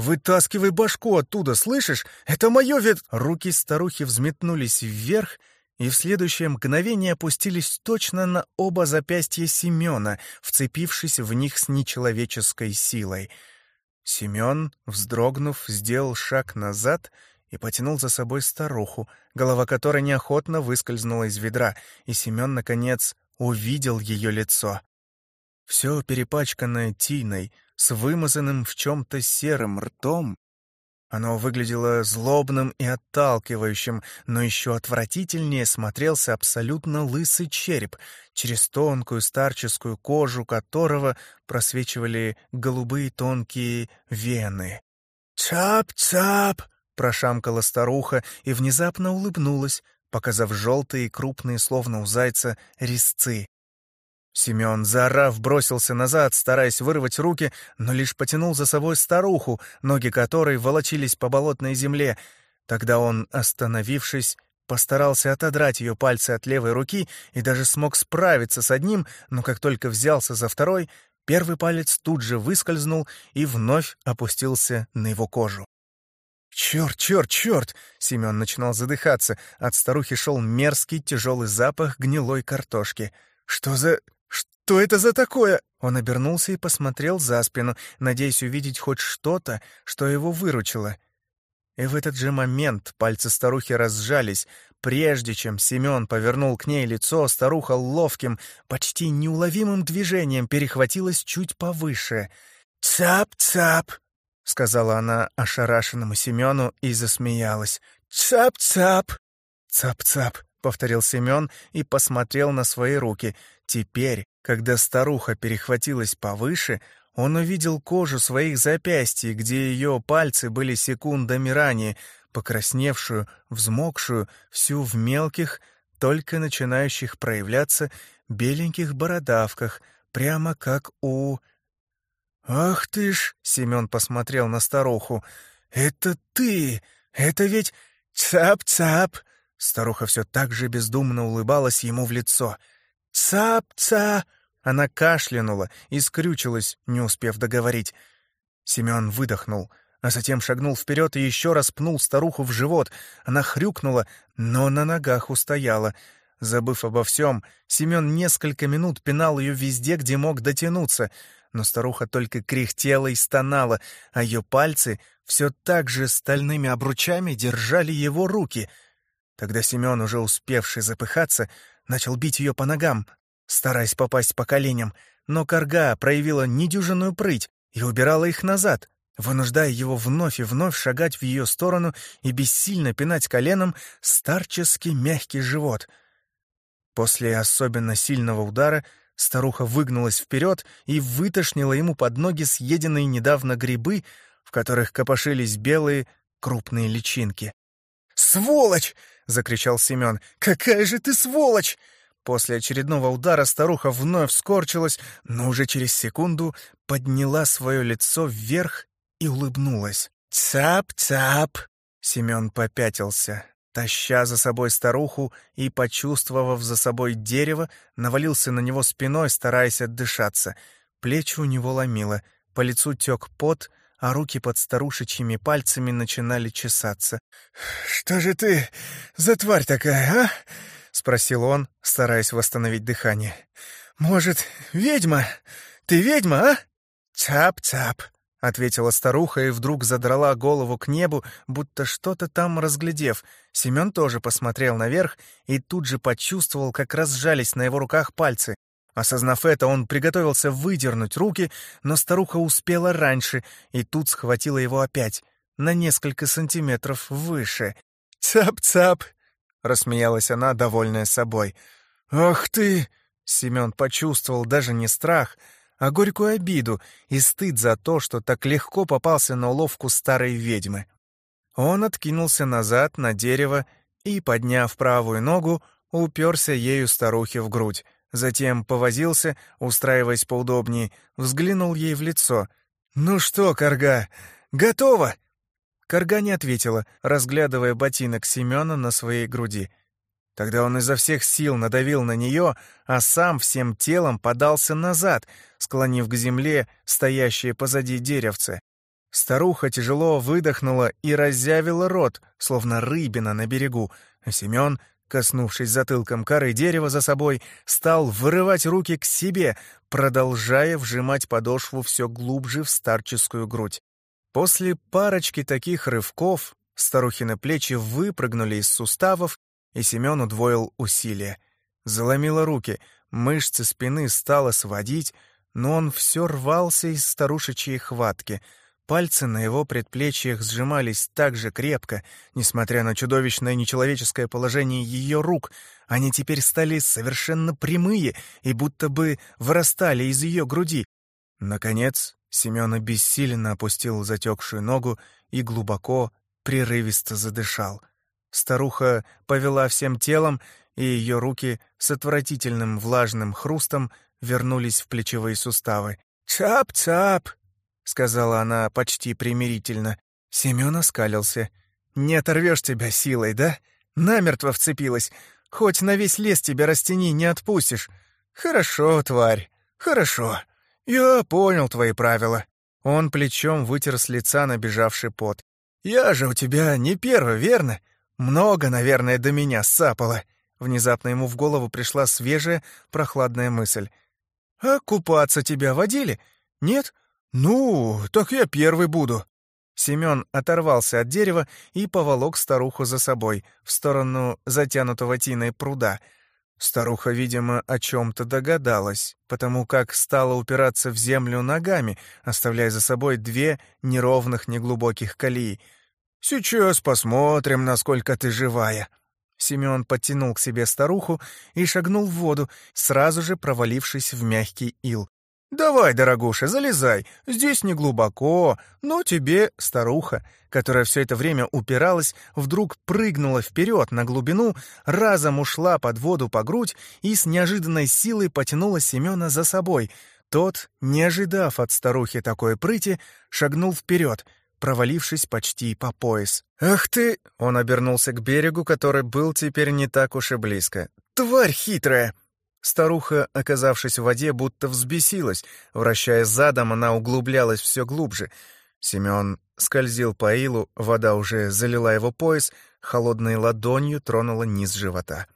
«Вытаскивай башку оттуда, слышишь? Это мое вет...» Руки старухи взметнулись вверх, и в следующее мгновение опустились точно на оба запястья Семена, вцепившись в них с нечеловеческой силой. Семен, вздрогнув, сделал шаг назад и потянул за собой старуху, голова которой неохотно выскользнула из ведра, и Семен, наконец, увидел ее лицо. Все перепачканное тиной, с вымазанным в чем-то серым ртом. Оно выглядело злобным и отталкивающим, но еще отвратительнее смотрелся абсолютно лысый череп, через тонкую старческую кожу которого просвечивали голубые тонкие вены. «Цап-цап!» — прошамкала старуха и внезапно улыбнулась, показав желтые крупные, словно у зайца, резцы. Семен, заорав, бросился назад, стараясь вырвать руки, но лишь потянул за собой старуху, ноги которой волочились по болотной земле. Тогда он, остановившись, постарался отодрать ее пальцы от левой руки и даже смог справиться с одним, но как только взялся за второй, первый палец тут же выскользнул и вновь опустился на его кожу. «Черт, черт, черт!» — Семен начинал задыхаться. От старухи шел мерзкий тяжелый запах гнилой картошки. «Что за... «Что это за такое?» Он обернулся и посмотрел за спину, надеясь увидеть хоть что-то, что его выручило. И в этот же момент пальцы старухи разжались. Прежде чем Семен повернул к ней лицо, старуха ловким, почти неуловимым движением перехватилась чуть повыше. «Цап-цап!» — сказала она ошарашенному Семену и засмеялась. «Цап-цап!» «Цап-цап!» — повторил Семен и посмотрел на свои руки. Теперь, когда старуха перехватилась повыше, он увидел кожу своих запястий, где ее пальцы были секундами ранее, покрасневшую, взмокшую, всю в мелких, только начинающих проявляться беленьких бородавках, прямо как у... «Ах ты ж!» — Семен посмотрел на старуху. «Это ты! Это ведь... Цап-цап!» Старуха все так же бездумно улыбалась ему в лицо — «Цап-ца!» Она кашлянула и скрючилась, не успев договорить. Семен выдохнул, а затем шагнул вперед и еще раз пнул старуху в живот. Она хрюкнула, но на ногах устояла. Забыв обо всем, Семен несколько минут пинал ее везде, где мог дотянуться, но старуха только кряхтела и стонала, а ее пальцы все так же стальными обручами держали его руки. Тогда Семен, уже успевший запыхаться, начал бить ее по ногам, стараясь попасть по коленям, но корга проявила недюжинную прыть и убирала их назад, вынуждая его вновь и вновь шагать в ее сторону и бессильно пинать коленом старческий мягкий живот. После особенно сильного удара старуха выгнулась вперед и вытошнила ему под ноги съеденные недавно грибы, в которых копошились белые крупные личинки. «Сволочь!» — закричал Семен. «Какая же ты сволочь!» После очередного удара старуха вновь скорчилась, но уже через секунду подняла свое лицо вверх и улыбнулась. «Цап-цап!» Семен попятился, таща за собой старуху и, почувствовав за собой дерево, навалился на него спиной, стараясь отдышаться. Плечи у него ломило, по лицу тек пот, а руки под старушечьими пальцами начинали чесаться. «Что же ты за тварь такая, а?» — спросил он, стараясь восстановить дыхание. «Может, ведьма? Ты ведьма, а?» «Цап-цап», — ответила старуха и вдруг задрала голову к небу, будто что-то там разглядев. Семен тоже посмотрел наверх и тут же почувствовал, как разжались на его руках пальцы. Осознав это, он приготовился выдернуть руки, но старуха успела раньше, и тут схватила его опять, на несколько сантиметров выше. «Цап-цап!» — рассмеялась она, довольная собой. «Ах ты!» — Семен почувствовал даже не страх, а горькую обиду и стыд за то, что так легко попался на уловку старой ведьмы. Он откинулся назад на дерево и, подняв правую ногу, уперся ею старухе в грудь. Затем повозился, устраиваясь поудобнее, взглянул ей в лицо. «Ну что, Карга, готово?» Карга не ответила, разглядывая ботинок Семена на своей груди. Тогда он изо всех сил надавил на нее, а сам всем телом подался назад, склонив к земле стоящее позади деревце. Старуха тяжело выдохнула и разъявила рот, словно рыбина на берегу, а Семен, коснувшись затылком коры дерева за собой, стал вырывать руки к себе, продолжая вжимать подошву все глубже в старческую грудь. После парочки таких рывков старухины плечи выпрыгнули из суставов, и Семен удвоил усилия. Заломило руки, мышцы спины стало сводить, но он все рвался из старушечьей хватки — Пальцы на его предплечьях сжимались так же крепко, несмотря на чудовищное нечеловеческое положение ее рук. Они теперь стали совершенно прямые и будто бы вырастали из ее груди. Наконец, Семен обессиленно опустил затекшую ногу и глубоко, прерывисто задышал. Старуха повела всем телом, и ее руки с отвратительным влажным хрустом вернулись в плечевые суставы. «Цап-цап!» Сказала она почти примирительно. Семен оскалился. «Не оторвешь тебя силой, да? Намертво вцепилась. Хоть на весь лес тебя растяни, не отпустишь. Хорошо, тварь, хорошо. Я понял твои правила». Он плечом вытер с лица набежавший пот. «Я же у тебя не первый, верно? Много, наверное, до меня сапало». Внезапно ему в голову пришла свежая, прохладная мысль. «А купаться тебя водили? Нет? «Ну, так я первый буду». Семен оторвался от дерева и поволок старуху за собой в сторону затянутого тиной пруда. Старуха, видимо, о чем-то догадалась, потому как стала упираться в землю ногами, оставляя за собой две неровных неглубоких колеи. «Сейчас посмотрим, насколько ты живая». Семен подтянул к себе старуху и шагнул в воду, сразу же провалившись в мягкий ил. «Давай, дорогуша, залезай. Здесь не глубоко, но тебе, старуха, которая все это время упиралась, вдруг прыгнула вперед на глубину, разом ушла под воду по грудь и с неожиданной силой потянула Семена за собой. Тот, не ожидав от старухи такой прыти, шагнул вперед, провалившись почти по пояс. «Ах ты!» — он обернулся к берегу, который был теперь не так уж и близко. «Тварь хитрая!» Старуха, оказавшись в воде, будто взбесилась. Вращаясь задом, она углублялась все глубже. Семен скользил по илу, вода уже залила его пояс, холодной ладонью тронула низ живота.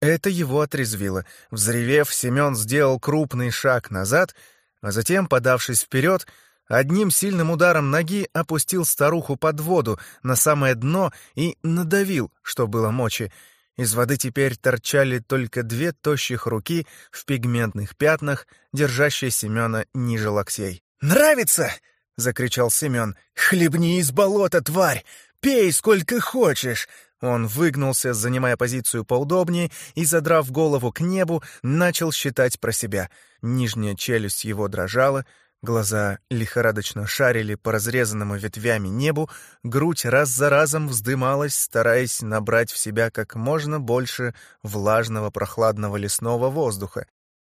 Это его отрезвило. Взревев, Семен сделал крупный шаг назад, а затем, подавшись вперед, одним сильным ударом ноги опустил старуху под воду на самое дно и надавил, что было мочи, из воды теперь торчали только две тощих руки в пигментных пятнах, держащие Семена ниже локтей. «Нравится!» — закричал Семен. «Хлебни из болота, тварь! Пей сколько хочешь!» Он выгнулся, занимая позицию поудобнее, и, задрав голову к небу, начал считать про себя. Нижняя челюсть его дрожала, Глаза лихорадочно шарили по разрезанному ветвями небу, грудь раз за разом вздымалась, стараясь набрать в себя как можно больше влажного прохладного лесного воздуха.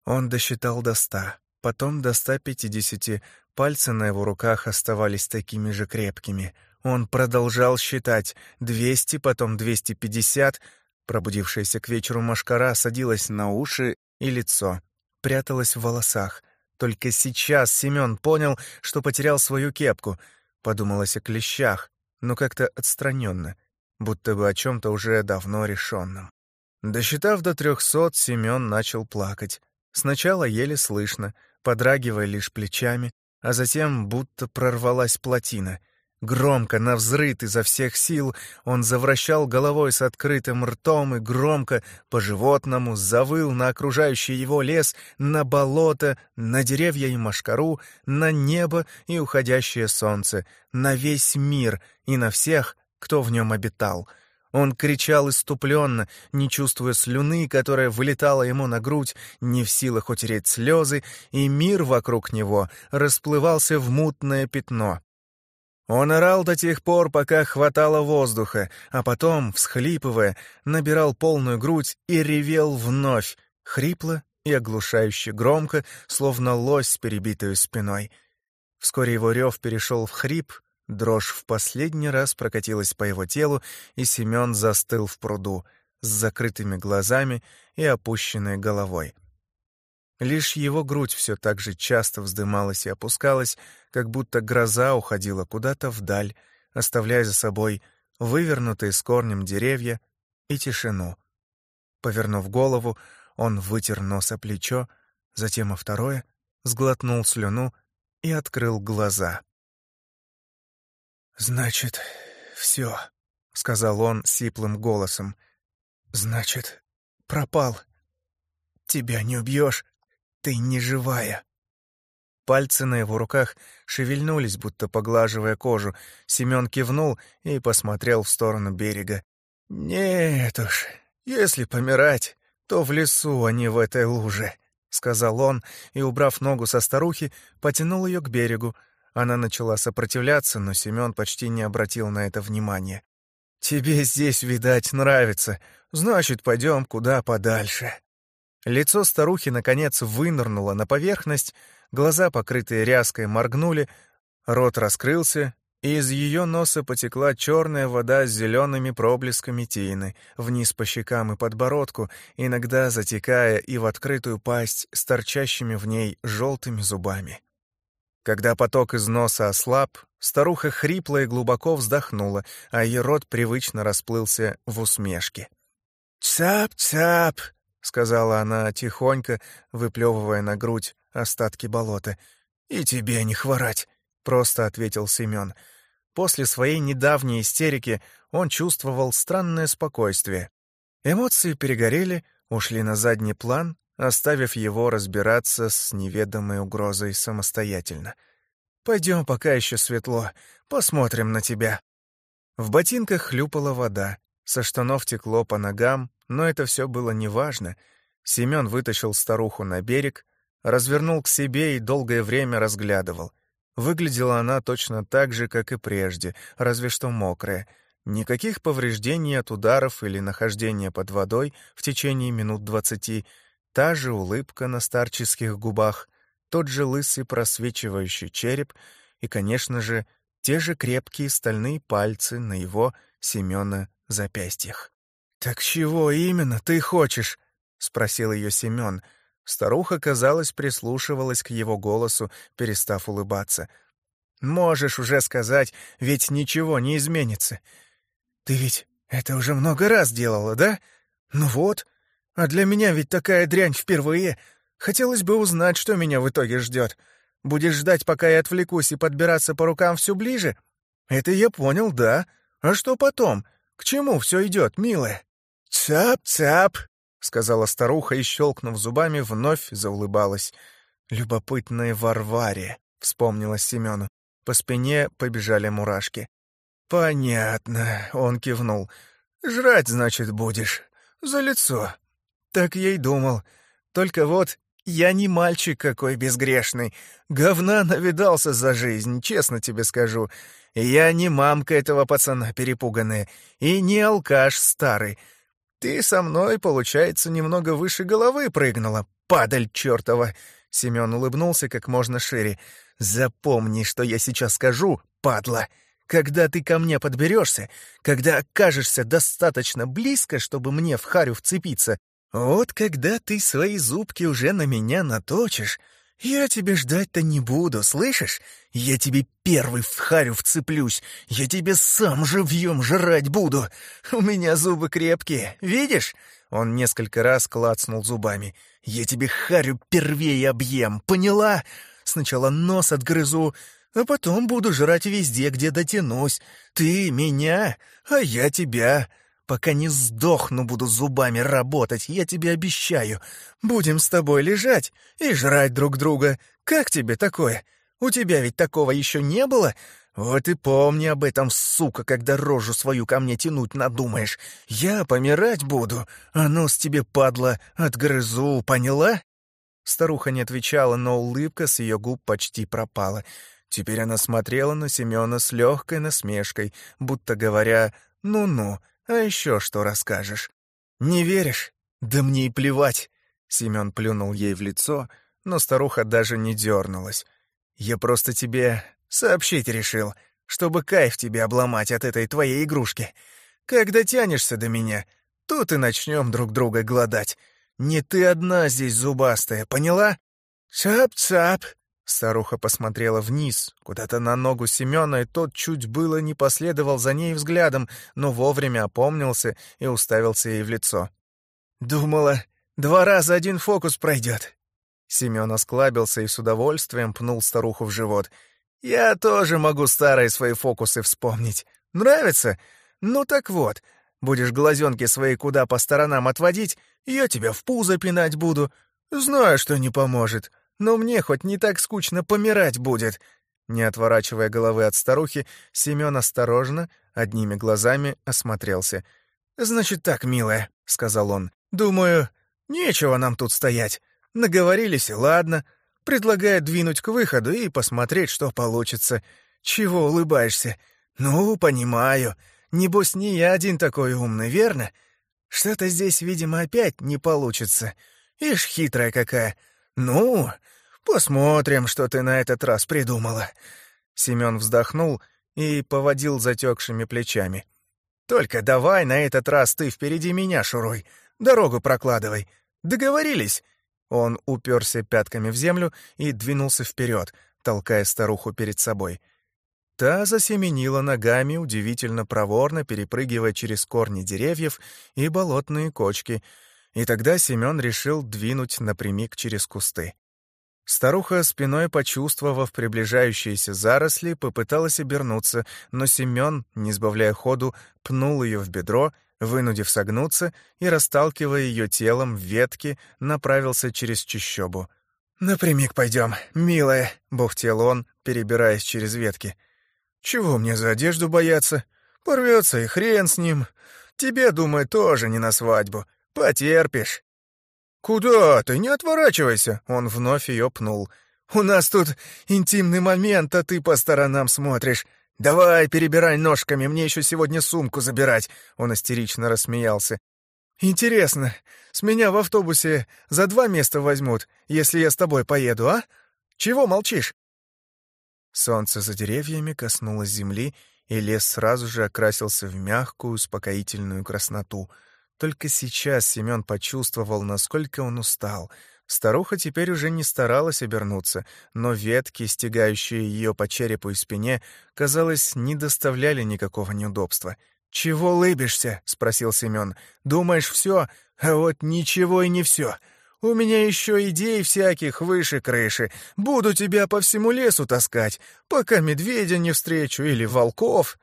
Он досчитал до ста, потом до ста пятидесяти, пальцы на его руках оставались такими же крепкими. Он продолжал считать двести, потом двести пятьдесят. Пробудившаяся к вечеру машкара садилась на уши и лицо, пряталась в волосах. Только сейчас Семен понял, что потерял свою кепку. Подумалось о клещах, но как-то отстраненно, будто бы о чем-то уже давно решенном. Досчитав до трехсот, Семен начал плакать. Сначала еле слышно, подрагивая лишь плечами, а затем будто прорвалась плотина — Громко, навзрыд изо всех сил, он завращал головой с открытым ртом и громко, по-животному, завыл на окружающий его лес, на болото, на деревья и машкару, на небо и уходящее солнце, на весь мир и на всех, кто в нем обитал. Он кричал иступленно, не чувствуя слюны, которая вылетала ему на грудь, не в силах утереть слезы, и мир вокруг него расплывался в мутное пятно. Он орал до тех пор, пока хватало воздуха, а потом, всхлипывая, набирал полную грудь и ревел вновь, хрипло и оглушающе громко, словно лось с перебитой спиной. Вскоре его рев перешел в хрип, дрожь в последний раз прокатилась по его телу, и Семен застыл в пруду, с закрытыми глазами и опущенной головой. Лишь его грудь все так же часто вздымалась и опускалась, как будто гроза уходила куда-то вдаль, оставляя за собой вывернутые с корнем деревья и тишину. Повернув голову, он вытер нос о плечо, затем о второе, сглотнул слюну и открыл глаза. «Значит, все», — сказал он сиплым голосом. «Значит, пропал. Тебя не убьешь, ты не живая». Пальцы на его руках шевельнулись, будто поглаживая кожу. Семен кивнул и посмотрел в сторону берега. «Нет уж, если помирать, то в лесу, а не в этой луже», — сказал он, и, убрав ногу со старухи, потянул ее к берегу. Она начала сопротивляться, но Семен почти не обратил на это внимания. «Тебе здесь, видать, нравится. Значит, пойдем куда подальше». Лицо старухи, наконец, вынырнуло на поверхность, глаза, покрытые ряской, моргнули, рот раскрылся, и из ее носа потекла черная вода с зелеными проблесками тины, вниз по щекам и подбородку, иногда затекая и в открытую пасть с торчащими в ней желтыми зубами. Когда поток из носа ослаб, старуха хрипло и глубоко вздохнула, а ее рот привычно расплылся в усмешке. «Цап-цап!» — сказала она тихонько, выплевывая на грудь остатки болота. «И тебе не хворать», — просто ответил Семен. После своей недавней истерики он чувствовал странное спокойствие. Эмоции перегорели, ушли на задний план, оставив его разбираться с неведомой угрозой самостоятельно. «Пойдем, пока еще светло, посмотрим на тебя». В ботинках хлюпала вода, со штанов текло по ногам, но это все было неважно. Семен вытащил старуху на берег, развернул к себе и долгое время разглядывал. Выглядела она точно так же, как и прежде, разве что мокрая. Никаких повреждений от ударов или нахождения под водой в течение минут двадцати. Та же улыбка на старческих губах, тот же лысый просвечивающий череп и, конечно же, те же крепкие стальные пальцы на его, Семена, запястьях. «Так чего именно ты хочешь?» — спросил ее Семен. Старуха, казалось, прислушивалась к его голосу, перестав улыбаться. «Можешь уже сказать, ведь ничего не изменится. Ты ведь это уже много раз делала, да? Ну вот. А для меня ведь такая дрянь впервые. Хотелось бы узнать, что меня в итоге ждет. Будешь ждать, пока я отвлекусь и подбираться по рукам все ближе? Это я понял, да. А что потом? К чему все идет, милая?» «Цап-цап!» — сказала старуха и, щелкнув зубами, вновь заулыбалась. «Любопытная Варваре», — вспомнила Семену. По спине побежали мурашки. «Понятно», — он кивнул. «Жрать, значит, будешь. За лицо». «Так и думал. Только вот я не мальчик какой безгрешный. Говна навидался за жизнь, честно тебе скажу. Я не мамка этого пацана перепуганная и не алкаш старый. Ты со мной, получается, немного выше головы прыгнула, падаль чертова!» Семен улыбнулся как можно шире. «Запомни, что я сейчас скажу, падла. Когда ты ко мне подберешься, когда окажешься достаточно близко, чтобы мне в харю вцепиться, вот когда ты свои зубки уже на меня наточишь, «Я тебе ждать-то не буду, слышишь? Я тебе первый в харю вцеплюсь, я тебе сам живьем жрать буду. У меня зубы крепкие, видишь?» Он несколько раз клацнул зубами. «Я тебе харю первее объем, поняла? Сначала нос отгрызу, а потом буду жрать везде, где дотянусь. Ты меня, а я тебя. Пока не сдохну, буду зубами работать, я тебе обещаю. Будем с тобой лежать и жрать друг друга. Как тебе такое? У тебя ведь такого еще не было? Вот и помни об этом, сука, когда рожу свою ко мне тянуть надумаешь. Я помирать буду, а нос тебе, падла, отгрызу, поняла?» Старуха не отвечала, но улыбка с ее губ почти пропала. Теперь она смотрела на Семена с легкой насмешкой, будто говоря «Ну-ну, а еще что расскажешь?» «Не веришь? Да мне и плевать!» Семен плюнул ей в лицо, но старуха даже не дернулась. «Я просто тебе сообщить решил, чтобы кайф тебе обломать от этой твоей игрушки. Когда тянешься до меня, тут и начнем друг друга гладать. Не ты одна здесь зубастая, поняла? Цап-цап!» Старуха посмотрела вниз, куда-то на ногу Семена, и тот чуть было не последовал за ней взглядом, но вовремя опомнился и уставился ей в лицо. «Думала, два раза один фокус пройдет». Семен осклабился и с удовольствием пнул старуху в живот. «Я тоже могу старые свои фокусы вспомнить. Нравится? Ну так вот, будешь глазенки свои куда по сторонам отводить, я тебя в пузо пинать буду. Знаю, что не поможет, но мне хоть не так скучно помирать будет». Не отворачивая головы от старухи, Семен осторожно, одними глазами осмотрелся. «Значит так, милая», — сказал он, — «думаю, нечего нам тут стоять. Наговорились, и ладно. Предлагаю двинуть к выходу и посмотреть, что получится. Чего улыбаешься? Ну, понимаю. Небось, не я один такой умный, верно? Что-то здесь, видимо, опять не получится. Ишь, хитрая какая. «Ну, посмотрим, что ты на этот раз придумала». Семен вздохнул и поводил затекшими плечами. «Только давай на этот раз ты впереди меня шуруй, дорогу прокладывай. Договорились?» Он уперся пятками в землю и двинулся вперед, толкая старуху перед собой. Та засеменила ногами, удивительно проворно перепрыгивая через корни деревьев и болотные кочки — и тогда Семен решил двинуть напрямик через кусты. Старуха, спиной почувствовав приближающиеся заросли, попыталась обернуться, но Семен, не сбавляя ходу, пнул ее в бедро, вынудив согнуться и, расталкивая ее телом в ветки, направился через чащобу. «Напрямик пойдем, милая», — бухтел он, перебираясь через ветки. «Чего мне за одежду бояться? Порвется и хрен с ним. Тебе, думаю, тоже не на свадьбу. «Потерпишь». «Куда ты? Не отворачивайся!» Он вновь ее пнул. «У нас тут интимный момент, а ты по сторонам смотришь. Давай, перебирай ножками, мне еще сегодня сумку забирать!» Он истерично рассмеялся. «Интересно, с меня в автобусе за два места возьмут, если я с тобой поеду, а? Чего молчишь?» Солнце за деревьями коснулось земли, и лес сразу же окрасился в мягкую, успокоительную красноту — только сейчас Семен почувствовал, насколько он устал. Старуха теперь уже не старалась обернуться, но ветки, стегающие ее по черепу и спине, казалось, не доставляли никакого неудобства. «Чего лыбишься?» — спросил Семен. «Думаешь, все? А вот ничего и не все. У меня еще идей всяких выше крыши. Буду тебя по всему лесу таскать, пока медведя не встречу или волков.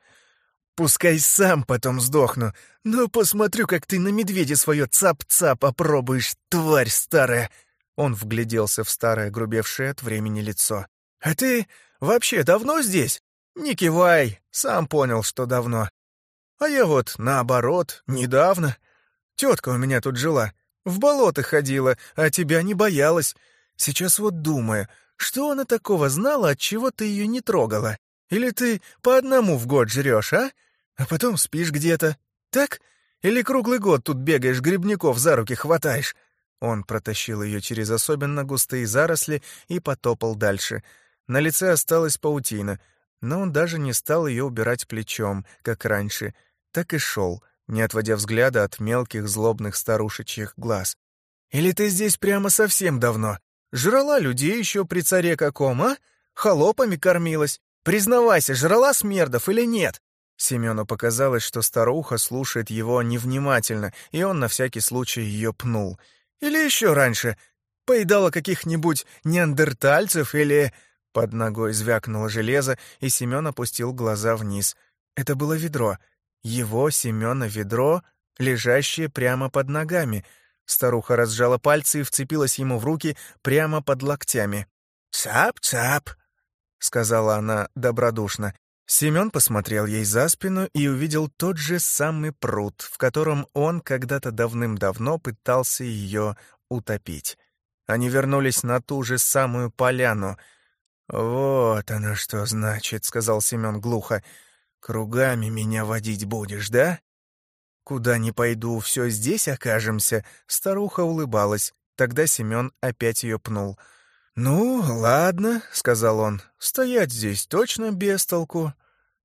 Пускай сам потом сдохну, но посмотрю, как ты на медведя свое цап-цап опробуешь, тварь старая!» Он вгляделся в старое, грубевшее от времени лицо. «А ты вообще давно здесь?» «Не кивай, сам понял, что давно. А я вот, наоборот, недавно. Тетка у меня тут жила, в болото ходила, а тебя не боялась. Сейчас вот думаю, что она такого знала, от чего ты ее не трогала? Или ты по одному в год жрешь, а? А потом спишь где-то. Так? Или круглый год тут бегаешь, грибников за руки хватаешь?» Он протащил ее через особенно густые заросли и потопал дальше. На лице осталась паутина, но он даже не стал ее убирать плечом, как раньше. Так и шел, не отводя взгляда от мелких злобных старушечьих глаз. «Или ты здесь прямо совсем давно? Жрала людей еще при царе каком, а? Холопами кормилась? Признавайся, жрала смердов или нет?» Семену показалось, что старуха слушает его невнимательно, и он на всякий случай ее пнул. «Или еще раньше. Поедала каких-нибудь неандертальцев или...» Под ногой звякнуло железо, и Семен опустил глаза вниз. Это было ведро. Его, Семена, ведро, лежащее прямо под ногами. Старуха разжала пальцы и вцепилась ему в руки прямо под локтями. «Цап-цап», — сказала она добродушно. Семен посмотрел ей за спину и увидел тот же самый пруд, в котором он когда-то давным-давно пытался ее утопить. Они вернулись на ту же самую поляну. «Вот оно что значит», — сказал Семен глухо. «Кругами меня водить будешь, да?» «Куда ни пойду, все здесь окажемся», — старуха улыбалась. Тогда Семен опять ее пнул — «Ну, ладно», — сказал он, — «стоять здесь точно без толку.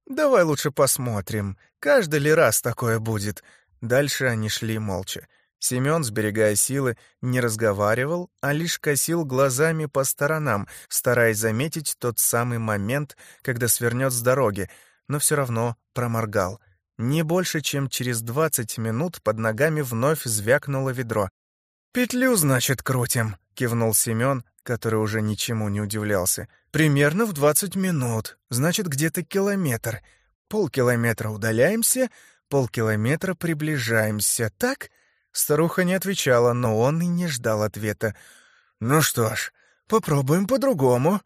Давай лучше посмотрим, каждый ли раз такое будет». Дальше они шли молча. Семен, сберегая силы, не разговаривал, а лишь косил глазами по сторонам, стараясь заметить тот самый момент, когда свернет с дороги, но все равно проморгал. Не больше, чем через двадцать минут под ногами вновь звякнуло ведро. «Петлю, значит, крутим», — кивнул Семен, который уже ничему не удивлялся. «Примерно в двадцать минут. Значит, где-то километр. Полкилометра удаляемся, полкилометра приближаемся. Так?» Старуха не отвечала, но он и не ждал ответа. «Ну что ж, попробуем по-другому».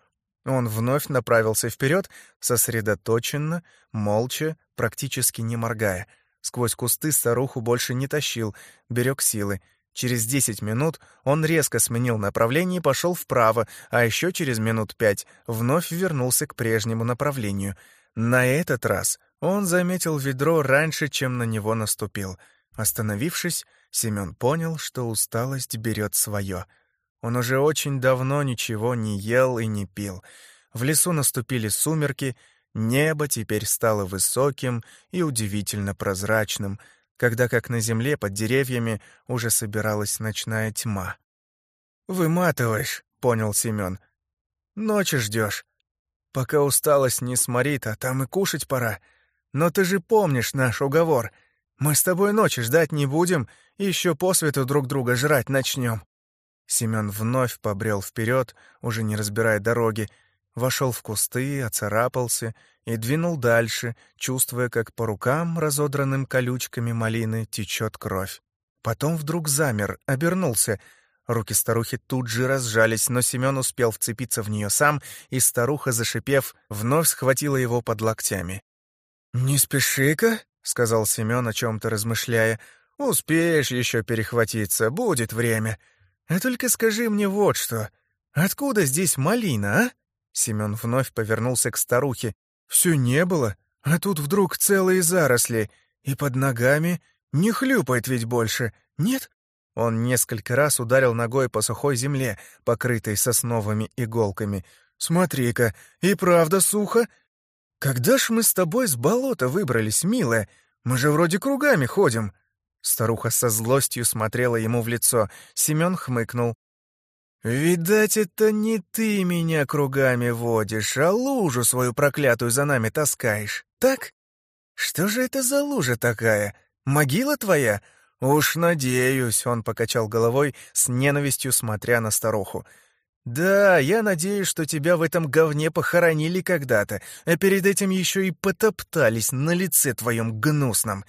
Он вновь направился вперед, сосредоточенно, молча, практически не моргая. Сквозь кусты старуху больше не тащил, берег силы — Через десять минут он резко сменил направление и пошел вправо, а еще через минут пять вновь вернулся к прежнему направлению. На этот раз он заметил ведро раньше, чем на него наступил. Остановившись, Семен понял, что усталость берет свое. Он уже очень давно ничего не ел и не пил. В лесу наступили сумерки, небо теперь стало высоким и удивительно прозрачным — когда как на земле под деревьями уже собиралась ночная тьма. «Выматываешь», — понял Семен. «Ночи ждешь. Пока усталость не сморит, а там и кушать пора. Но ты же помнишь наш уговор. Мы с тобой ночи ждать не будем, и еще по свету друг друга жрать начнем». Семен вновь побрел вперед, уже не разбирая дороги, вошел в кусты, оцарапался и двинул дальше, чувствуя, как по рукам, разодранным колючками малины, течет кровь. Потом вдруг замер, обернулся. Руки старухи тут же разжались, но Семен успел вцепиться в нее сам, и старуха, зашипев, вновь схватила его под локтями. «Не спеши-ка», — сказал Семен, о чем-то размышляя. «Успеешь еще перехватиться, будет время. А только скажи мне вот что. Откуда здесь малина, а?» Семен вновь повернулся к старухе. Все не было, а тут вдруг целые заросли, и под ногами не хлюпает ведь больше, нет?» Он несколько раз ударил ногой по сухой земле, покрытой сосновыми иголками. «Смотри-ка, и правда сухо. Когда ж мы с тобой с болота выбрались, милая? Мы же вроде кругами ходим». Старуха со злостью смотрела ему в лицо. Семен хмыкнул. «Видать, это не ты меня кругами водишь, а лужу свою проклятую за нами таскаешь, так? Что же это за лужа такая? Могила твоя? Уж надеюсь», — он покачал головой с ненавистью, смотря на старуху. «Да, я надеюсь, что тебя в этом говне похоронили когда-то, а перед этим еще и потоптались на лице твоем гнусном.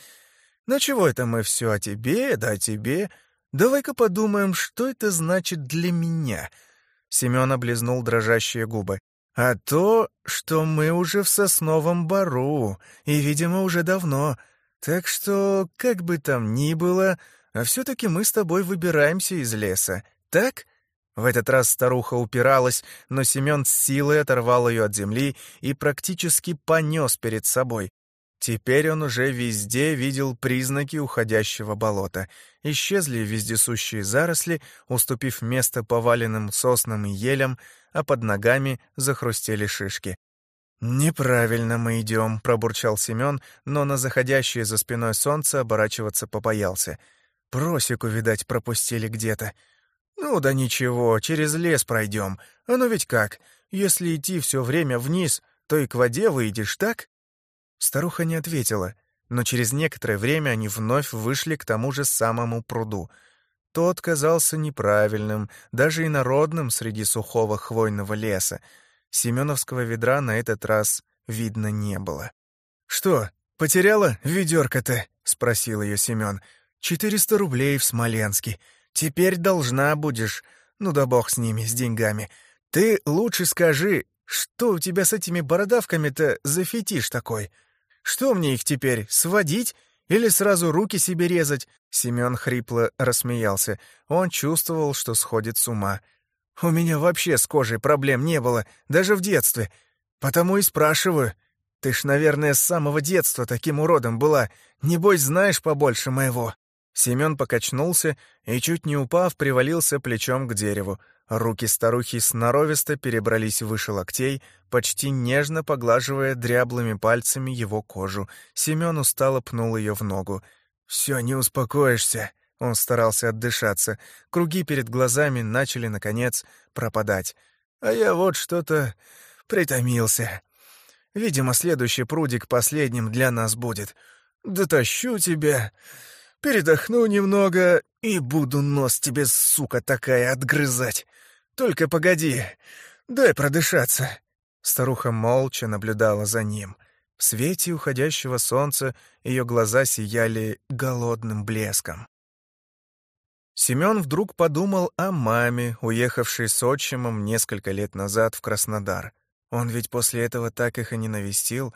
Но чего это мы все о тебе, да о тебе?» Давай-ка подумаем, что это значит для меня. Семен облизнул дрожащие губы. А то, что мы уже в сосновом бару, и, видимо, уже давно. Так что, как бы там ни было, а все-таки мы с тобой выбираемся из леса, так? В этот раз старуха упиралась, но Семен с силой оторвал ее от земли и практически понес перед собой. Теперь он уже везде видел признаки уходящего болота. Исчезли вездесущие заросли, уступив место поваленным соснам и елям, а под ногами захрустели шишки. «Неправильно мы идем», — пробурчал Семен, но на заходящее за спиной солнце оборачиваться побоялся. «Просеку, видать, пропустили где-то». «Ну да ничего, через лес пройдем. А ну ведь как, если идти все время вниз, то и к воде выйдешь, так?» Старуха не ответила, но через некоторое время они вновь вышли к тому же самому пруду. Тот казался неправильным, даже инородным среди сухого хвойного леса. Семеновского ведра на этот раз видно не было. «Что, потеряла ведерко-то?» — спросил ее Семен. «Четыреста рублей в Смоленске. Теперь должна будешь. Ну да бог с ними, с деньгами. Ты лучше скажи, Что у тебя с этими бородавками-то за фетиш такой? Что мне их теперь, сводить или сразу руки себе резать?» Семен хрипло рассмеялся. Он чувствовал, что сходит с ума. «У меня вообще с кожей проблем не было, даже в детстве. Потому и спрашиваю. Ты ж, наверное, с самого детства таким уродом была. Небось, знаешь побольше моего». Семен покачнулся и, чуть не упав, привалился плечом к дереву. Руки старухи сноровисто перебрались выше локтей, почти нежно поглаживая дряблыми пальцами его кожу. Семен устало пнул ее в ногу. «Все, не успокоишься», — он старался отдышаться. Круги перед глазами начали, наконец, пропадать. «А я вот что-то притомился. Видимо, следующий прудик последним для нас будет. Дотащу тебя, передохну немного и буду нос тебе, сука такая, отгрызать. Только погоди, дай продышаться». Старуха молча наблюдала за ним. В свете уходящего солнца ее глаза сияли голодным блеском. Семен вдруг подумал о маме, уехавшей с отчимом несколько лет назад в Краснодар. Он ведь после этого так их и не навестил.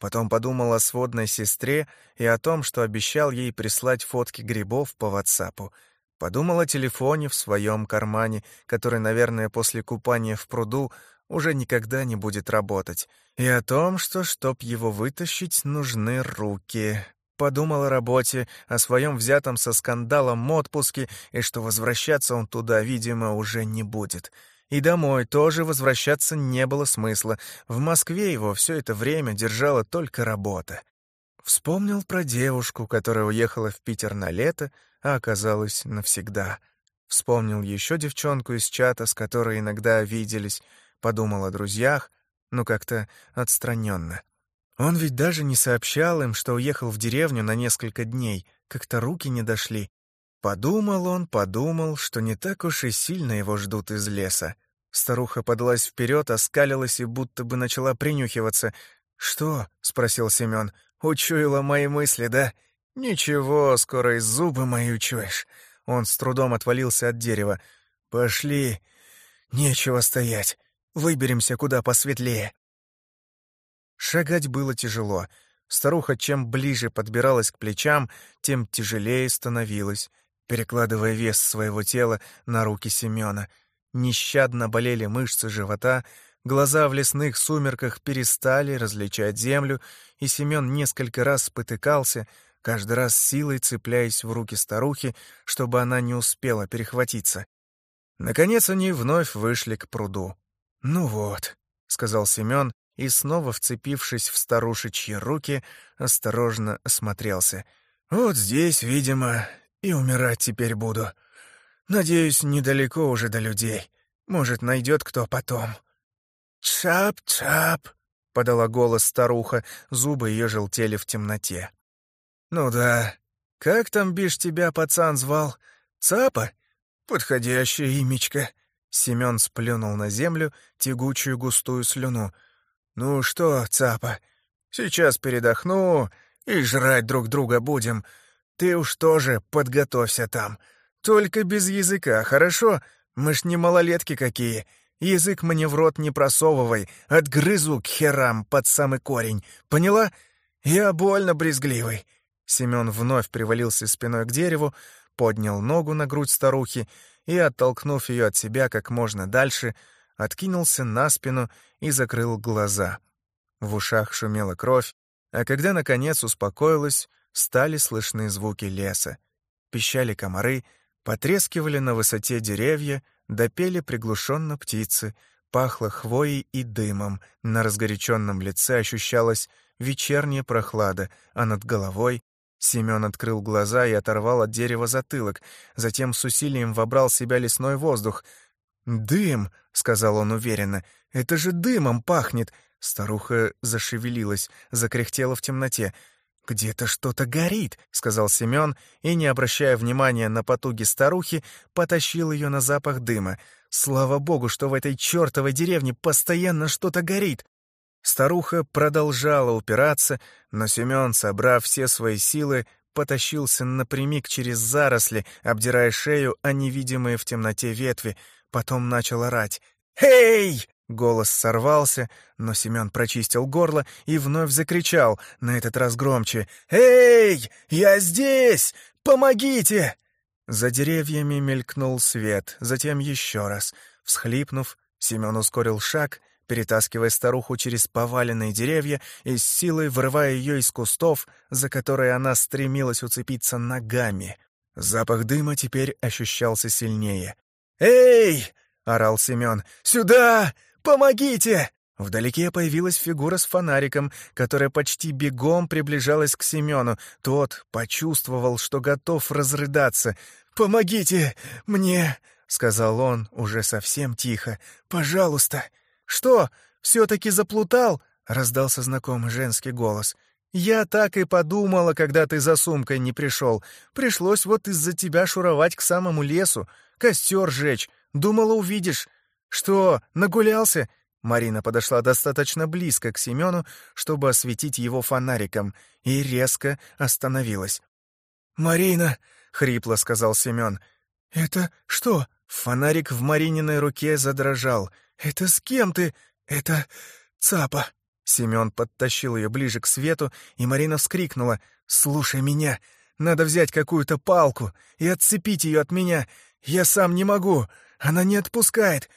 Потом подумал о сводной сестре и о том, что обещал ей прислать фотки грибов по ватсапу — Подумал о телефоне в своем кармане, который, наверное, после купания в пруду уже никогда не будет работать, и о том, что, чтоб его вытащить, нужны руки. Подумал о работе, о своем взятом со скандалом отпуске, и что возвращаться он туда, видимо, уже не будет. И домой тоже возвращаться не было смысла. В Москве его все это время держала только работа. Вспомнил про девушку, которая уехала в Питер на лето, а оказалось навсегда. Вспомнил еще девчонку из чата, с которой иногда виделись, подумал о друзьях, но как-то отстраненно. Он ведь даже не сообщал им, что уехал в деревню на несколько дней, как-то руки не дошли. Подумал он, подумал, что не так уж и сильно его ждут из леса. Старуха подалась вперед, оскалилась и будто бы начала принюхиваться. «Что?» — спросил Семен. «Учуяла мои мысли, да?» «Ничего, скоро и зубы мои учуешь». Он с трудом отвалился от дерева. «Пошли. Нечего стоять. Выберемся куда посветлее». Шагать было тяжело. Старуха чем ближе подбиралась к плечам, тем тяжелее становилась, перекладывая вес своего тела на руки Семёна. Нещадно болели мышцы живота, глаза в лесных сумерках перестали различать землю, и Семён несколько раз спотыкался — каждый раз силой цепляясь в руки старухи, чтобы она не успела перехватиться. Наконец они вновь вышли к пруду. «Ну вот», — сказал Семен, и снова, вцепившись в старушечьи руки, осторожно осмотрелся. «Вот здесь, видимо, и умирать теперь буду. Надеюсь, недалеко уже до людей. Может, найдет кто потом». «Чап-чап», — подала голос старуха, зубы ее желтели в темноте. «Ну да. Как там бишь тебя пацан звал? Цапа? Подходящее имечко». Семён сплюнул на землю тягучую густую слюну. «Ну что, Цапа, сейчас передохну и жрать друг друга будем. Ты уж тоже подготовься там. Только без языка, хорошо? Мы ж не малолетки какие. Язык мне в рот не просовывай, отгрызу к херам под самый корень. Поняла? Я больно брезгливый. Семен вновь привалился спиной к дереву, поднял ногу на грудь старухи и, оттолкнув ее от себя как можно дальше, откинулся на спину и закрыл глаза. В ушах шумела кровь, а когда, наконец, успокоилась, стали слышны звуки леса. Пищали комары, потрескивали на высоте деревья, допели приглушенно птицы, пахло хвоей и дымом, на разгоряченном лице ощущалась вечерняя прохлада, а над головой Семен открыл глаза и оторвал от дерева затылок, затем с усилием вобрал в себя лесной воздух. «Дым!» — сказал он уверенно. «Это же дымом пахнет!» Старуха зашевелилась, закряхтела в темноте. «Где-то что-то горит», — сказал Семен, и, не обращая внимания на потуги старухи, потащил ее на запах дыма. «Слава богу, что в этой чертовой деревне постоянно что-то горит!» Старуха продолжала упираться, но Семен, собрав все свои силы, потащился напрямик через заросли, обдирая шею о невидимые в темноте ветви, потом начал орать. «Эй!» Голос сорвался, но Семен прочистил горло и вновь закричал, на этот раз громче. «Эй, я здесь! Помогите!» За деревьями мелькнул свет, затем еще раз. Всхлипнув, Семен ускорил шаг, перетаскивая старуху через поваленные деревья и с силой вырывая ее из кустов, за которые она стремилась уцепиться ногами. Запах дыма теперь ощущался сильнее. «Эй!» — орал Семен. «Сюда! Помогите!» Вдалеке появилась фигура с фонариком, которая почти бегом приближалась к Семену. Тот почувствовал, что готов разрыдаться. «Помогите мне!» — сказал он уже совсем тихо. «Пожалуйста!» «Что, все-таки заплутал?» — раздался знакомый женский голос. «Я так и подумала, когда ты за сумкой не пришел. Пришлось вот из-за тебя шуровать к самому лесу, костер жечь. Думала, увидишь. «Что, нагулялся?» Марина подошла достаточно близко к Семену, чтобы осветить его фонариком, и резко остановилась. «Марина!» — хрипло сказал Семен. «Это что?» Фонарик в Марининой руке задрожал. «Это с кем ты? Это Цапа!» Семен подтащил ее ближе к свету, и Марина вскрикнула. «Слушай меня! Надо взять какую-то палку и отцепить ее от меня. Я сам не могу. Она не отпускает.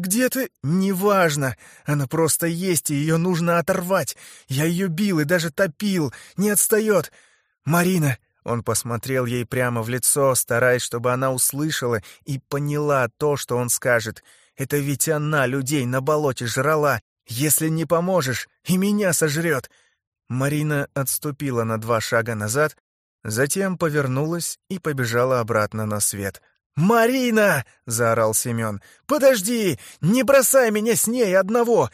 «Где ты? Неважно. Она просто есть, и ее нужно оторвать. Я ее бил и даже топил. Не отстает. Марина...» Он посмотрел ей прямо в лицо, стараясь, чтобы она услышала и поняла то, что он скажет. «Это ведь она людей на болоте жрала. Если не поможешь, и меня сожрет». Марина отступила на два шага назад, затем повернулась и побежала обратно на свет. «Марина!» — заорал Семен. «Подожди! Не бросай меня с ней одного!»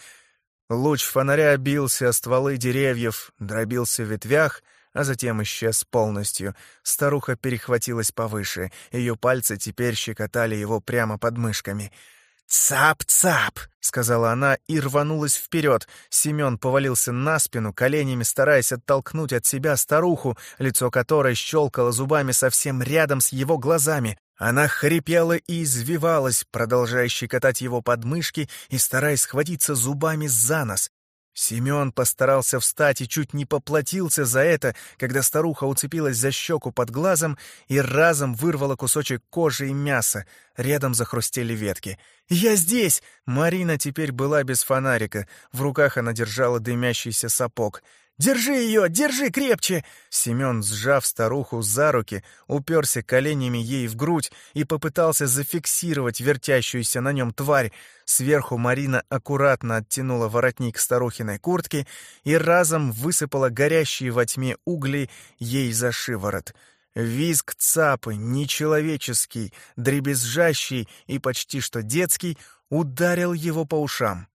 Луч фонаря бился о стволы деревьев, дробился в ветвях, а затем исчез полностью. Старуха перехватилась повыше, ее пальцы теперь щекотали его прямо под мышками — «Цап-цап!» — сказала она и рванулась вперед. Семен повалился на спину, коленями стараясь оттолкнуть от себя старуху, лицо которой щелкало зубами совсем рядом с его глазами. Она хрипела и извивалась, продолжая щекотать его подмышки и стараясь схватиться зубами за нос. Семен постарался встать и чуть не поплатился за это, когда старуха уцепилась за щеку под глазом и разом вырвала кусочек кожи и мяса. Рядом захрустели ветки. «Я здесь!» Марина теперь была без фонарика. В руках она держала дымящийся сапог. «Держи ее! Держи крепче!» Семен, сжав старуху за руки, уперся коленями ей в грудь и попытался зафиксировать вертящуюся на нем тварь. Сверху Марина аккуратно оттянула воротник старухиной куртки и разом высыпала горящие во тьме угли ей за шиворот. Визг цапы, нечеловеческий, дребезжащий и почти что детский, ударил его по ушам.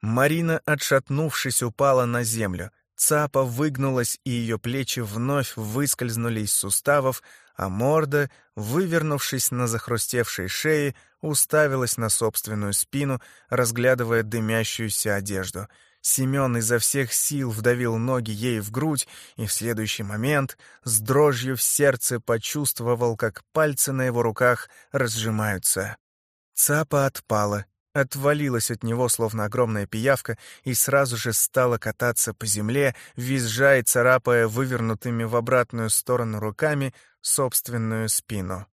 Марина, отшатнувшись, упала на землю. Цапа выгнулась, и ее плечи вновь выскользнули из суставов, а морда, вывернувшись на захрустевшей шее, уставилась на собственную спину, разглядывая дымящуюся одежду. Семен изо всех сил вдавил ноги ей в грудь, и в следующий момент с дрожью в сердце почувствовал, как пальцы на его руках разжимаются. Цапа отпала, отвалилась от него, словно огромная пиявка, и сразу же стала кататься по земле, визжая и царапая вывернутыми в обратную сторону руками собственную спину.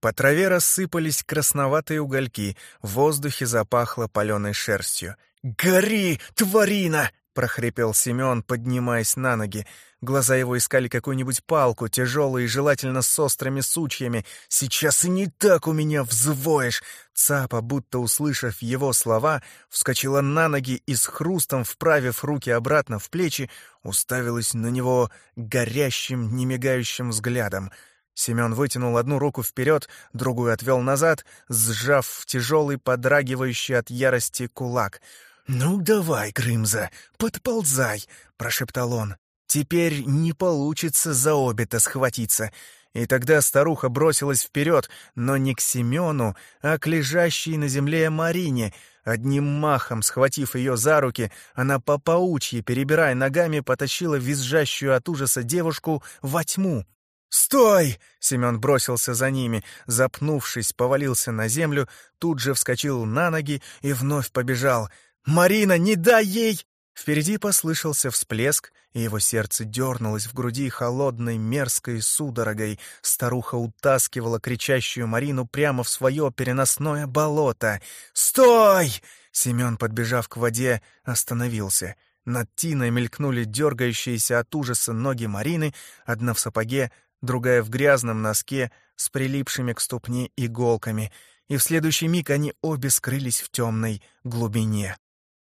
По траве рассыпались красноватые угольки, в воздухе запахло паленой шерстью. «Гори, тварина!» — прохрипел Семен, поднимаясь на ноги. Глаза его искали какую-нибудь палку, тяжелую и желательно с острыми сучьями. «Сейчас и не так у меня взвоешь!» Цапа, будто услышав его слова, вскочила на ноги и с хрустом, вправив руки обратно в плечи, уставилась на него горящим, немигающим взглядом. Семен вытянул одну руку вперед, другую отвел назад, сжав в тяжелый, подрагивающий от ярости кулак — «Ну, давай, Грымза, подползай», — прошептал он. «Теперь не получится за обе-то схватиться». И тогда старуха бросилась вперед, но не к Семену, а к лежащей на земле Марине. Одним махом, схватив ее за руки, она по паучьи, перебирая ногами, потащила визжащую от ужаса девушку во тьму. «Стой!» — Семен бросился за ними, запнувшись, повалился на землю, тут же вскочил на ноги и вновь побежал — «Марина, не дай ей!» Впереди послышался всплеск, и его сердце дернулось в груди холодной мерзкой судорогой. Старуха утаскивала кричащую Марину прямо в свое переносное болото. «Стой!» Семен, подбежав к воде, остановился. Над Тиной мелькнули дергающиеся от ужаса ноги Марины, одна в сапоге, другая в грязном носке с прилипшими к ступне иголками, и в следующий миг они обе скрылись в темной глубине.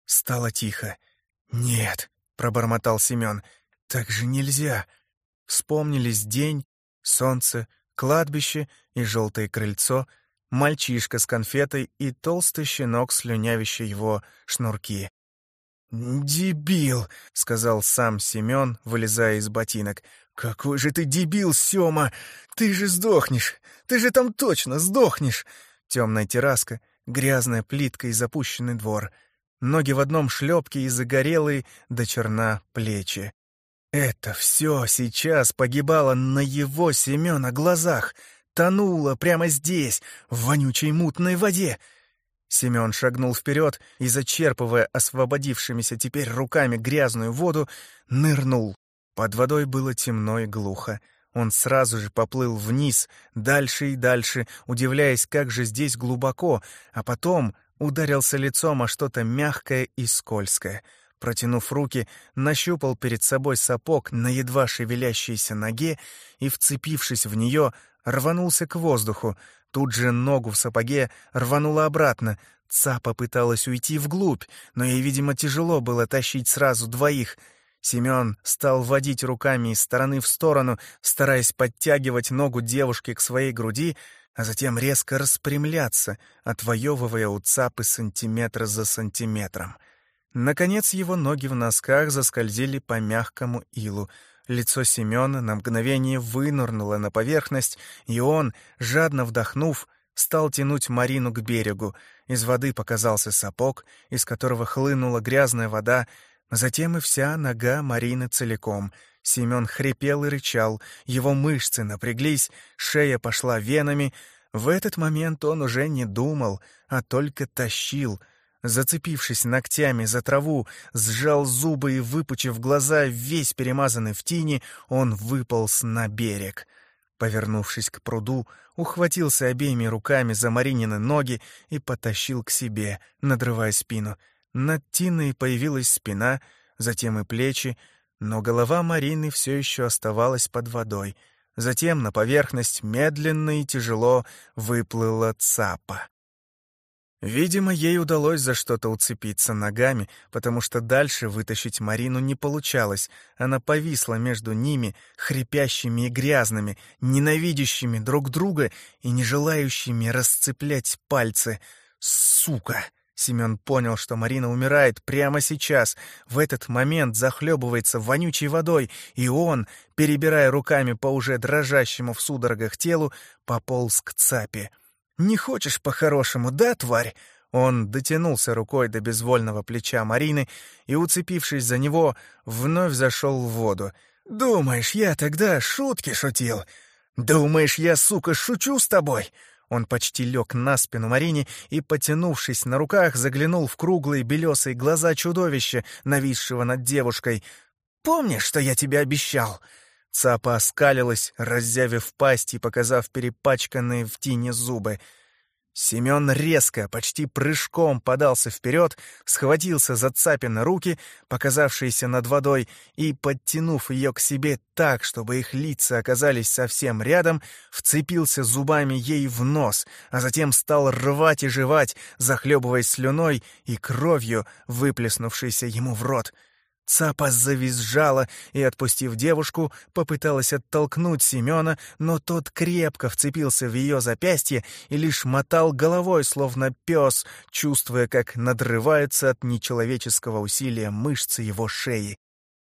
Стало тихо. «Нет», — пробормотал Семен, — «так же нельзя». Вспомнились день, солнце, кладбище и желтое крыльцо, мальчишка с конфетой и толстый щенок, слюнявящий его шнурки. «Дебил!» — сказал сам Семен, вылезая из ботинок. «Какой же ты дебил, Сёма! Ты же сдохнешь! Ты же там точно сдохнешь!» Темная терраска, грязная плитка и запущенный двор — ноги в одном шлепке и загорелые до черна плечи. Это все сейчас погибало на его Семена глазах, тонуло прямо здесь, в вонючей мутной воде. Семен шагнул вперед и, зачерпывая освободившимися теперь руками грязную воду, нырнул. Под водой было темно и глухо. Он сразу же поплыл вниз, дальше и дальше, удивляясь, как же здесь глубоко, а потом ударился лицом о что-то мягкое и скользкое. Протянув руки, нащупал перед собой сапог на едва шевелящейся ноге и, вцепившись в нее, рванулся к воздуху. Тут же ногу в сапоге рванула обратно. Цапа пыталась уйти вглубь, но ей, видимо, тяжело было тащить сразу двоих. Семен стал водить руками из стороны в сторону, стараясь подтягивать ногу девушки к своей груди, а затем резко распрямляться, отвоевывая у цапы сантиметра за сантиметром. Наконец его ноги в носках заскользили по мягкому илу. Лицо Семена на мгновение вынырнуло на поверхность, и он, жадно вдохнув, стал тянуть Марину к берегу. Из воды показался сапог, из которого хлынула грязная вода, затем и вся нога Марины целиком — Семен хрипел и рычал, его мышцы напряглись, шея пошла венами. В этот момент он уже не думал, а только тащил. Зацепившись ногтями за траву, сжал зубы и, выпучив глаза, весь перемазанный в тине, он выполз на берег. Повернувшись к пруду, ухватился обеими руками за Маринины ноги и потащил к себе, надрывая спину. Над Тиной появилась спина, затем и плечи, но голова Марины все еще оставалась под водой. Затем на поверхность медленно и тяжело выплыла цапа. Видимо, ей удалось за что-то уцепиться ногами, потому что дальше вытащить Марину не получалось. Она повисла между ними, хрипящими и грязными, ненавидящими друг друга и не желающими расцеплять пальцы. «Сука!» Семен понял, что Марина умирает прямо сейчас, в этот момент захлебывается вонючей водой, и он, перебирая руками по уже дрожащему в судорогах телу, пополз к цапе. «Не хочешь по-хорошему, да, тварь?» Он дотянулся рукой до безвольного плеча Марины и, уцепившись за него, вновь зашел в воду. «Думаешь, я тогда шутки шутил? Думаешь, я, сука, шучу с тобой?» Он почти лег на спину Марине и, потянувшись на руках, заглянул в круглые белесые глаза чудовища, нависшего над девушкой. «Помнишь, что я тебе обещал?» Цапа оскалилась, раззявив пасть и показав перепачканные в тине зубы — Семен резко, почти прыжком подался вперед, схватился за цапины руки, показавшиеся над водой, и, подтянув ее к себе так, чтобы их лица оказались совсем рядом, вцепился зубами ей в нос, а затем стал рвать и жевать, захлебываясь слюной и кровью, выплеснувшейся ему в рот — Цапа завизжала и, отпустив девушку, попыталась оттолкнуть Семена, но тот крепко вцепился в ее запястье и лишь мотал головой, словно пес, чувствуя, как надрываются от нечеловеческого усилия мышцы его шеи.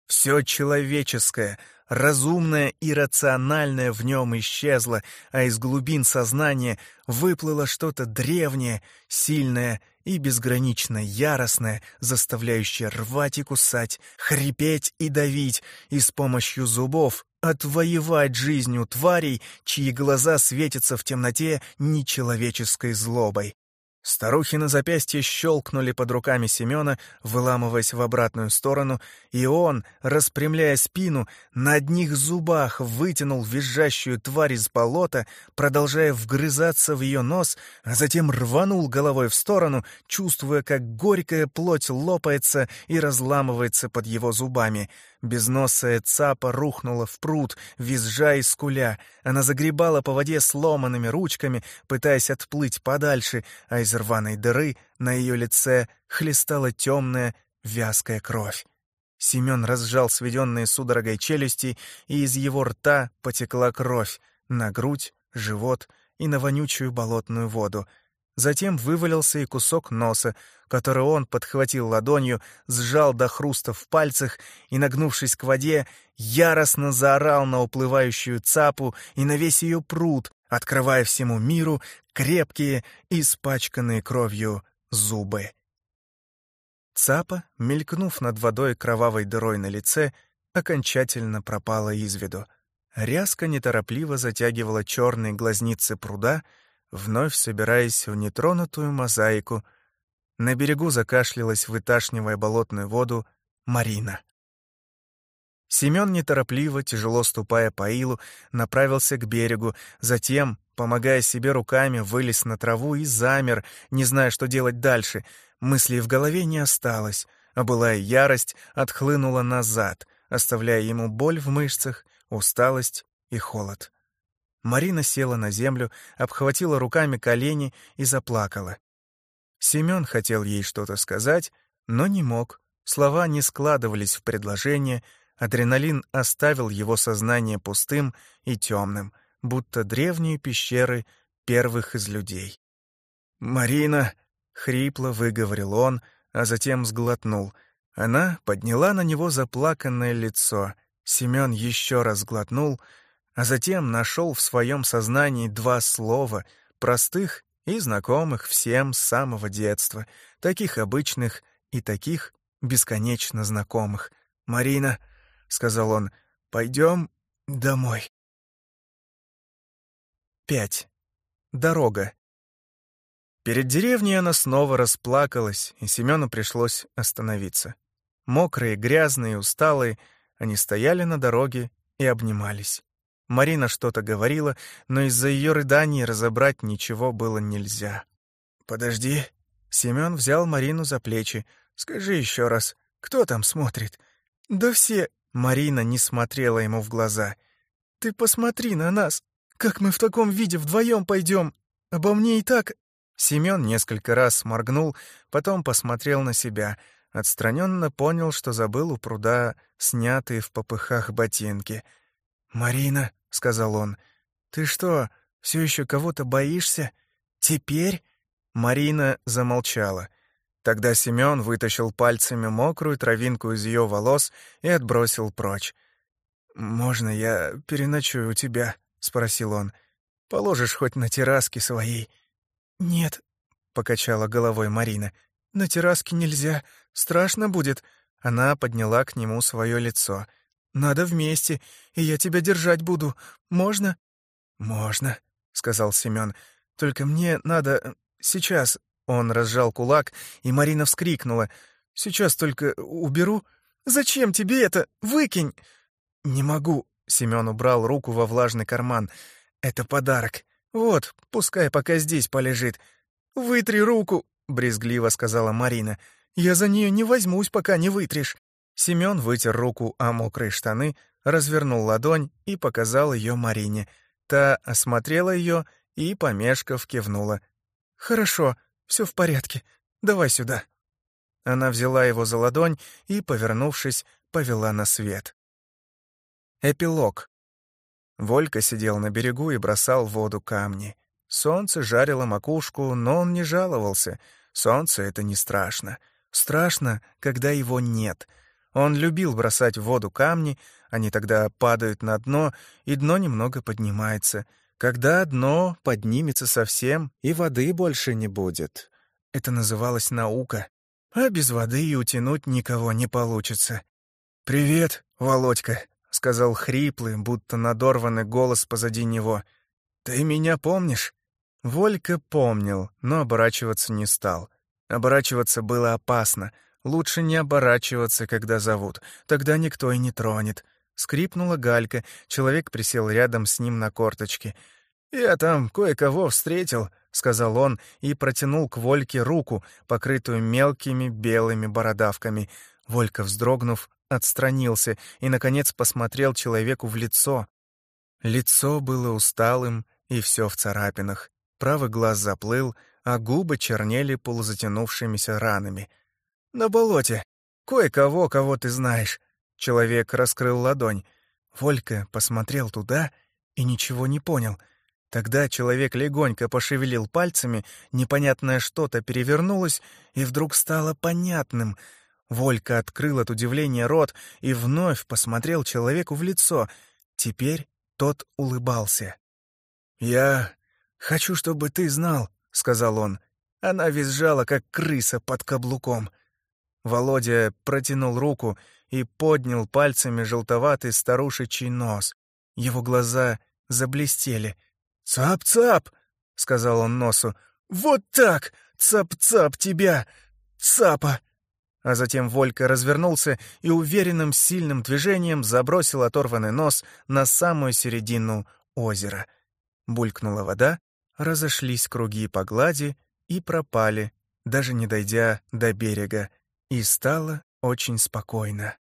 Все человеческое, разумное и рациональное в нем исчезло, а из глубин сознания выплыло что-то древнее, сильное и безгранично яростное, заставляющее рвать и кусать, хрипеть и давить, и с помощью зубов отвоевать жизнь у тварей, чьи глаза светятся в темноте нечеловеческой злобой. Старухи на запястье щелкнули под руками Семена, выламываясь в обратную сторону, и он, распрямляя спину, на одних зубах вытянул визжащую тварь из болота, продолжая вгрызаться в ее нос, а затем рванул головой в сторону, чувствуя, как горькая плоть лопается и разламывается под его зубами — Безносая цапа рухнула в пруд, визжа и скуля. Она загребала по воде сломанными ручками, пытаясь отплыть подальше, а из рваной дыры на ее лице хлестала темная, вязкая кровь. Семен разжал сведенные судорогой челюсти, и из его рта потекла кровь на грудь, живот и на вонючую болотную воду — Затем вывалился и кусок носа, который он подхватил ладонью, сжал до хруста в пальцах и, нагнувшись к воде, яростно заорал на уплывающую цапу и на весь ее пруд, открывая всему миру крепкие, испачканные кровью зубы. Цапа, мелькнув над водой кровавой дырой на лице, окончательно пропала из виду. Рязко неторопливо затягивала черные глазницы пруда — вновь собираясь в нетронутую мозаику. На берегу закашлялась, выташнивая болотную воду, Марина. Семен неторопливо, тяжело ступая по илу, направился к берегу, затем, помогая себе руками, вылез на траву и замер, не зная, что делать дальше. Мыслей в голове не осталось, а былая ярость отхлынула назад, оставляя ему боль в мышцах, усталость и холод. Марина села на землю, обхватила руками колени и заплакала. Семен хотел ей что-то сказать, но не мог. Слова не складывались в предложение, адреналин оставил его сознание пустым и темным, будто древние пещеры первых из людей. «Марина!» — хрипло выговорил он, а затем сглотнул. Она подняла на него заплаканное лицо. Семен еще раз глотнул — а затем нашел в своем сознании два слова, простых и знакомых всем с самого детства, таких обычных и таких бесконечно знакомых. «Марина», — сказал он, — «пойдем домой». Пять. Дорога. Перед деревней она снова расплакалась, и Семену пришлось остановиться. Мокрые, грязные, усталые, они стояли на дороге и обнимались. Марина что-то говорила, но из-за ее рыданий разобрать ничего было нельзя. «Подожди». Семен взял Марину за плечи. «Скажи еще раз, кто там смотрит?» «Да все...» Марина не смотрела ему в глаза. «Ты посмотри на нас! Как мы в таком виде вдвоем пойдем? Обо мне и так...» Семен несколько раз моргнул, потом посмотрел на себя. Отстраненно понял, что забыл у пруда снятые в попыхах ботинки — «Марина», — сказал он, — «ты что, все еще кого-то боишься? Теперь?» Марина замолчала. Тогда Семен вытащил пальцами мокрую травинку из ее волос и отбросил прочь. «Можно я переночую у тебя?» — спросил он. «Положишь хоть на терраске своей?» «Нет», — покачала головой Марина. «На терраске нельзя. Страшно будет». Она подняла к нему свое лицо — надо вместе, и я тебя держать буду. Можно?» «Можно», — сказал Семен. «Только мне надо... Э, сейчас...» Он разжал кулак, и Марина вскрикнула. «Сейчас только уберу. Зачем тебе это? Выкинь!» «Не могу», — Семен убрал руку во влажный карман. «Это подарок. Вот, пускай пока здесь полежит. Вытри руку», — брезгливо сказала Марина. «Я за нее не возьмусь, пока не вытришь». Семен вытер руку о мокрые штаны, развернул ладонь и показал ее Марине. Та осмотрела ее и, помешков, кивнула. «Хорошо, все в порядке. Давай сюда». Она взяла его за ладонь и, повернувшись, повела на свет. Эпилог. Волька сидел на берегу и бросал в воду камни. Солнце жарило макушку, но он не жаловался. Солнце — это не страшно. Страшно, когда его нет — он любил бросать в воду камни, они тогда падают на дно, и дно немного поднимается. Когда дно поднимется совсем, и воды больше не будет. Это называлось наука. А без воды и утянуть никого не получится. «Привет, Володька», — сказал хриплый, будто надорванный голос позади него. «Ты меня помнишь?» Волька помнил, но оборачиваться не стал. Оборачиваться было опасно. Лучше не оборачиваться, когда зовут. Тогда никто и не тронет. Скрипнула галька, человек присел рядом с ним на корточки. «Я там кое-кого встретил», — сказал он и протянул к Вольке руку, покрытую мелкими белыми бородавками. Волька, вздрогнув, отстранился и, наконец, посмотрел человеку в лицо. Лицо было усталым, и все в царапинах. Правый глаз заплыл, а губы чернели полузатянувшимися ранами. «На болоте. Кое-кого, кого ты знаешь». Человек раскрыл ладонь. Волька посмотрел туда и ничего не понял. Тогда человек легонько пошевелил пальцами, непонятное что-то перевернулось, и вдруг стало понятным. Волька открыл от удивления рот и вновь посмотрел человеку в лицо. Теперь тот улыбался. «Я хочу, чтобы ты знал», — сказал он. Она визжала, как крыса под каблуком. Володя протянул руку и поднял пальцами желтоватый старушечий нос. Его глаза заблестели. «Цап-цап!» — сказал он носу. «Вот так! Цап-цап тебя! Цапа!» А затем Волька развернулся и уверенным сильным движением забросил оторванный нос на самую середину озера. Булькнула вода, разошлись круги по глади и пропали, даже не дойдя до берега, и стало очень спокойно.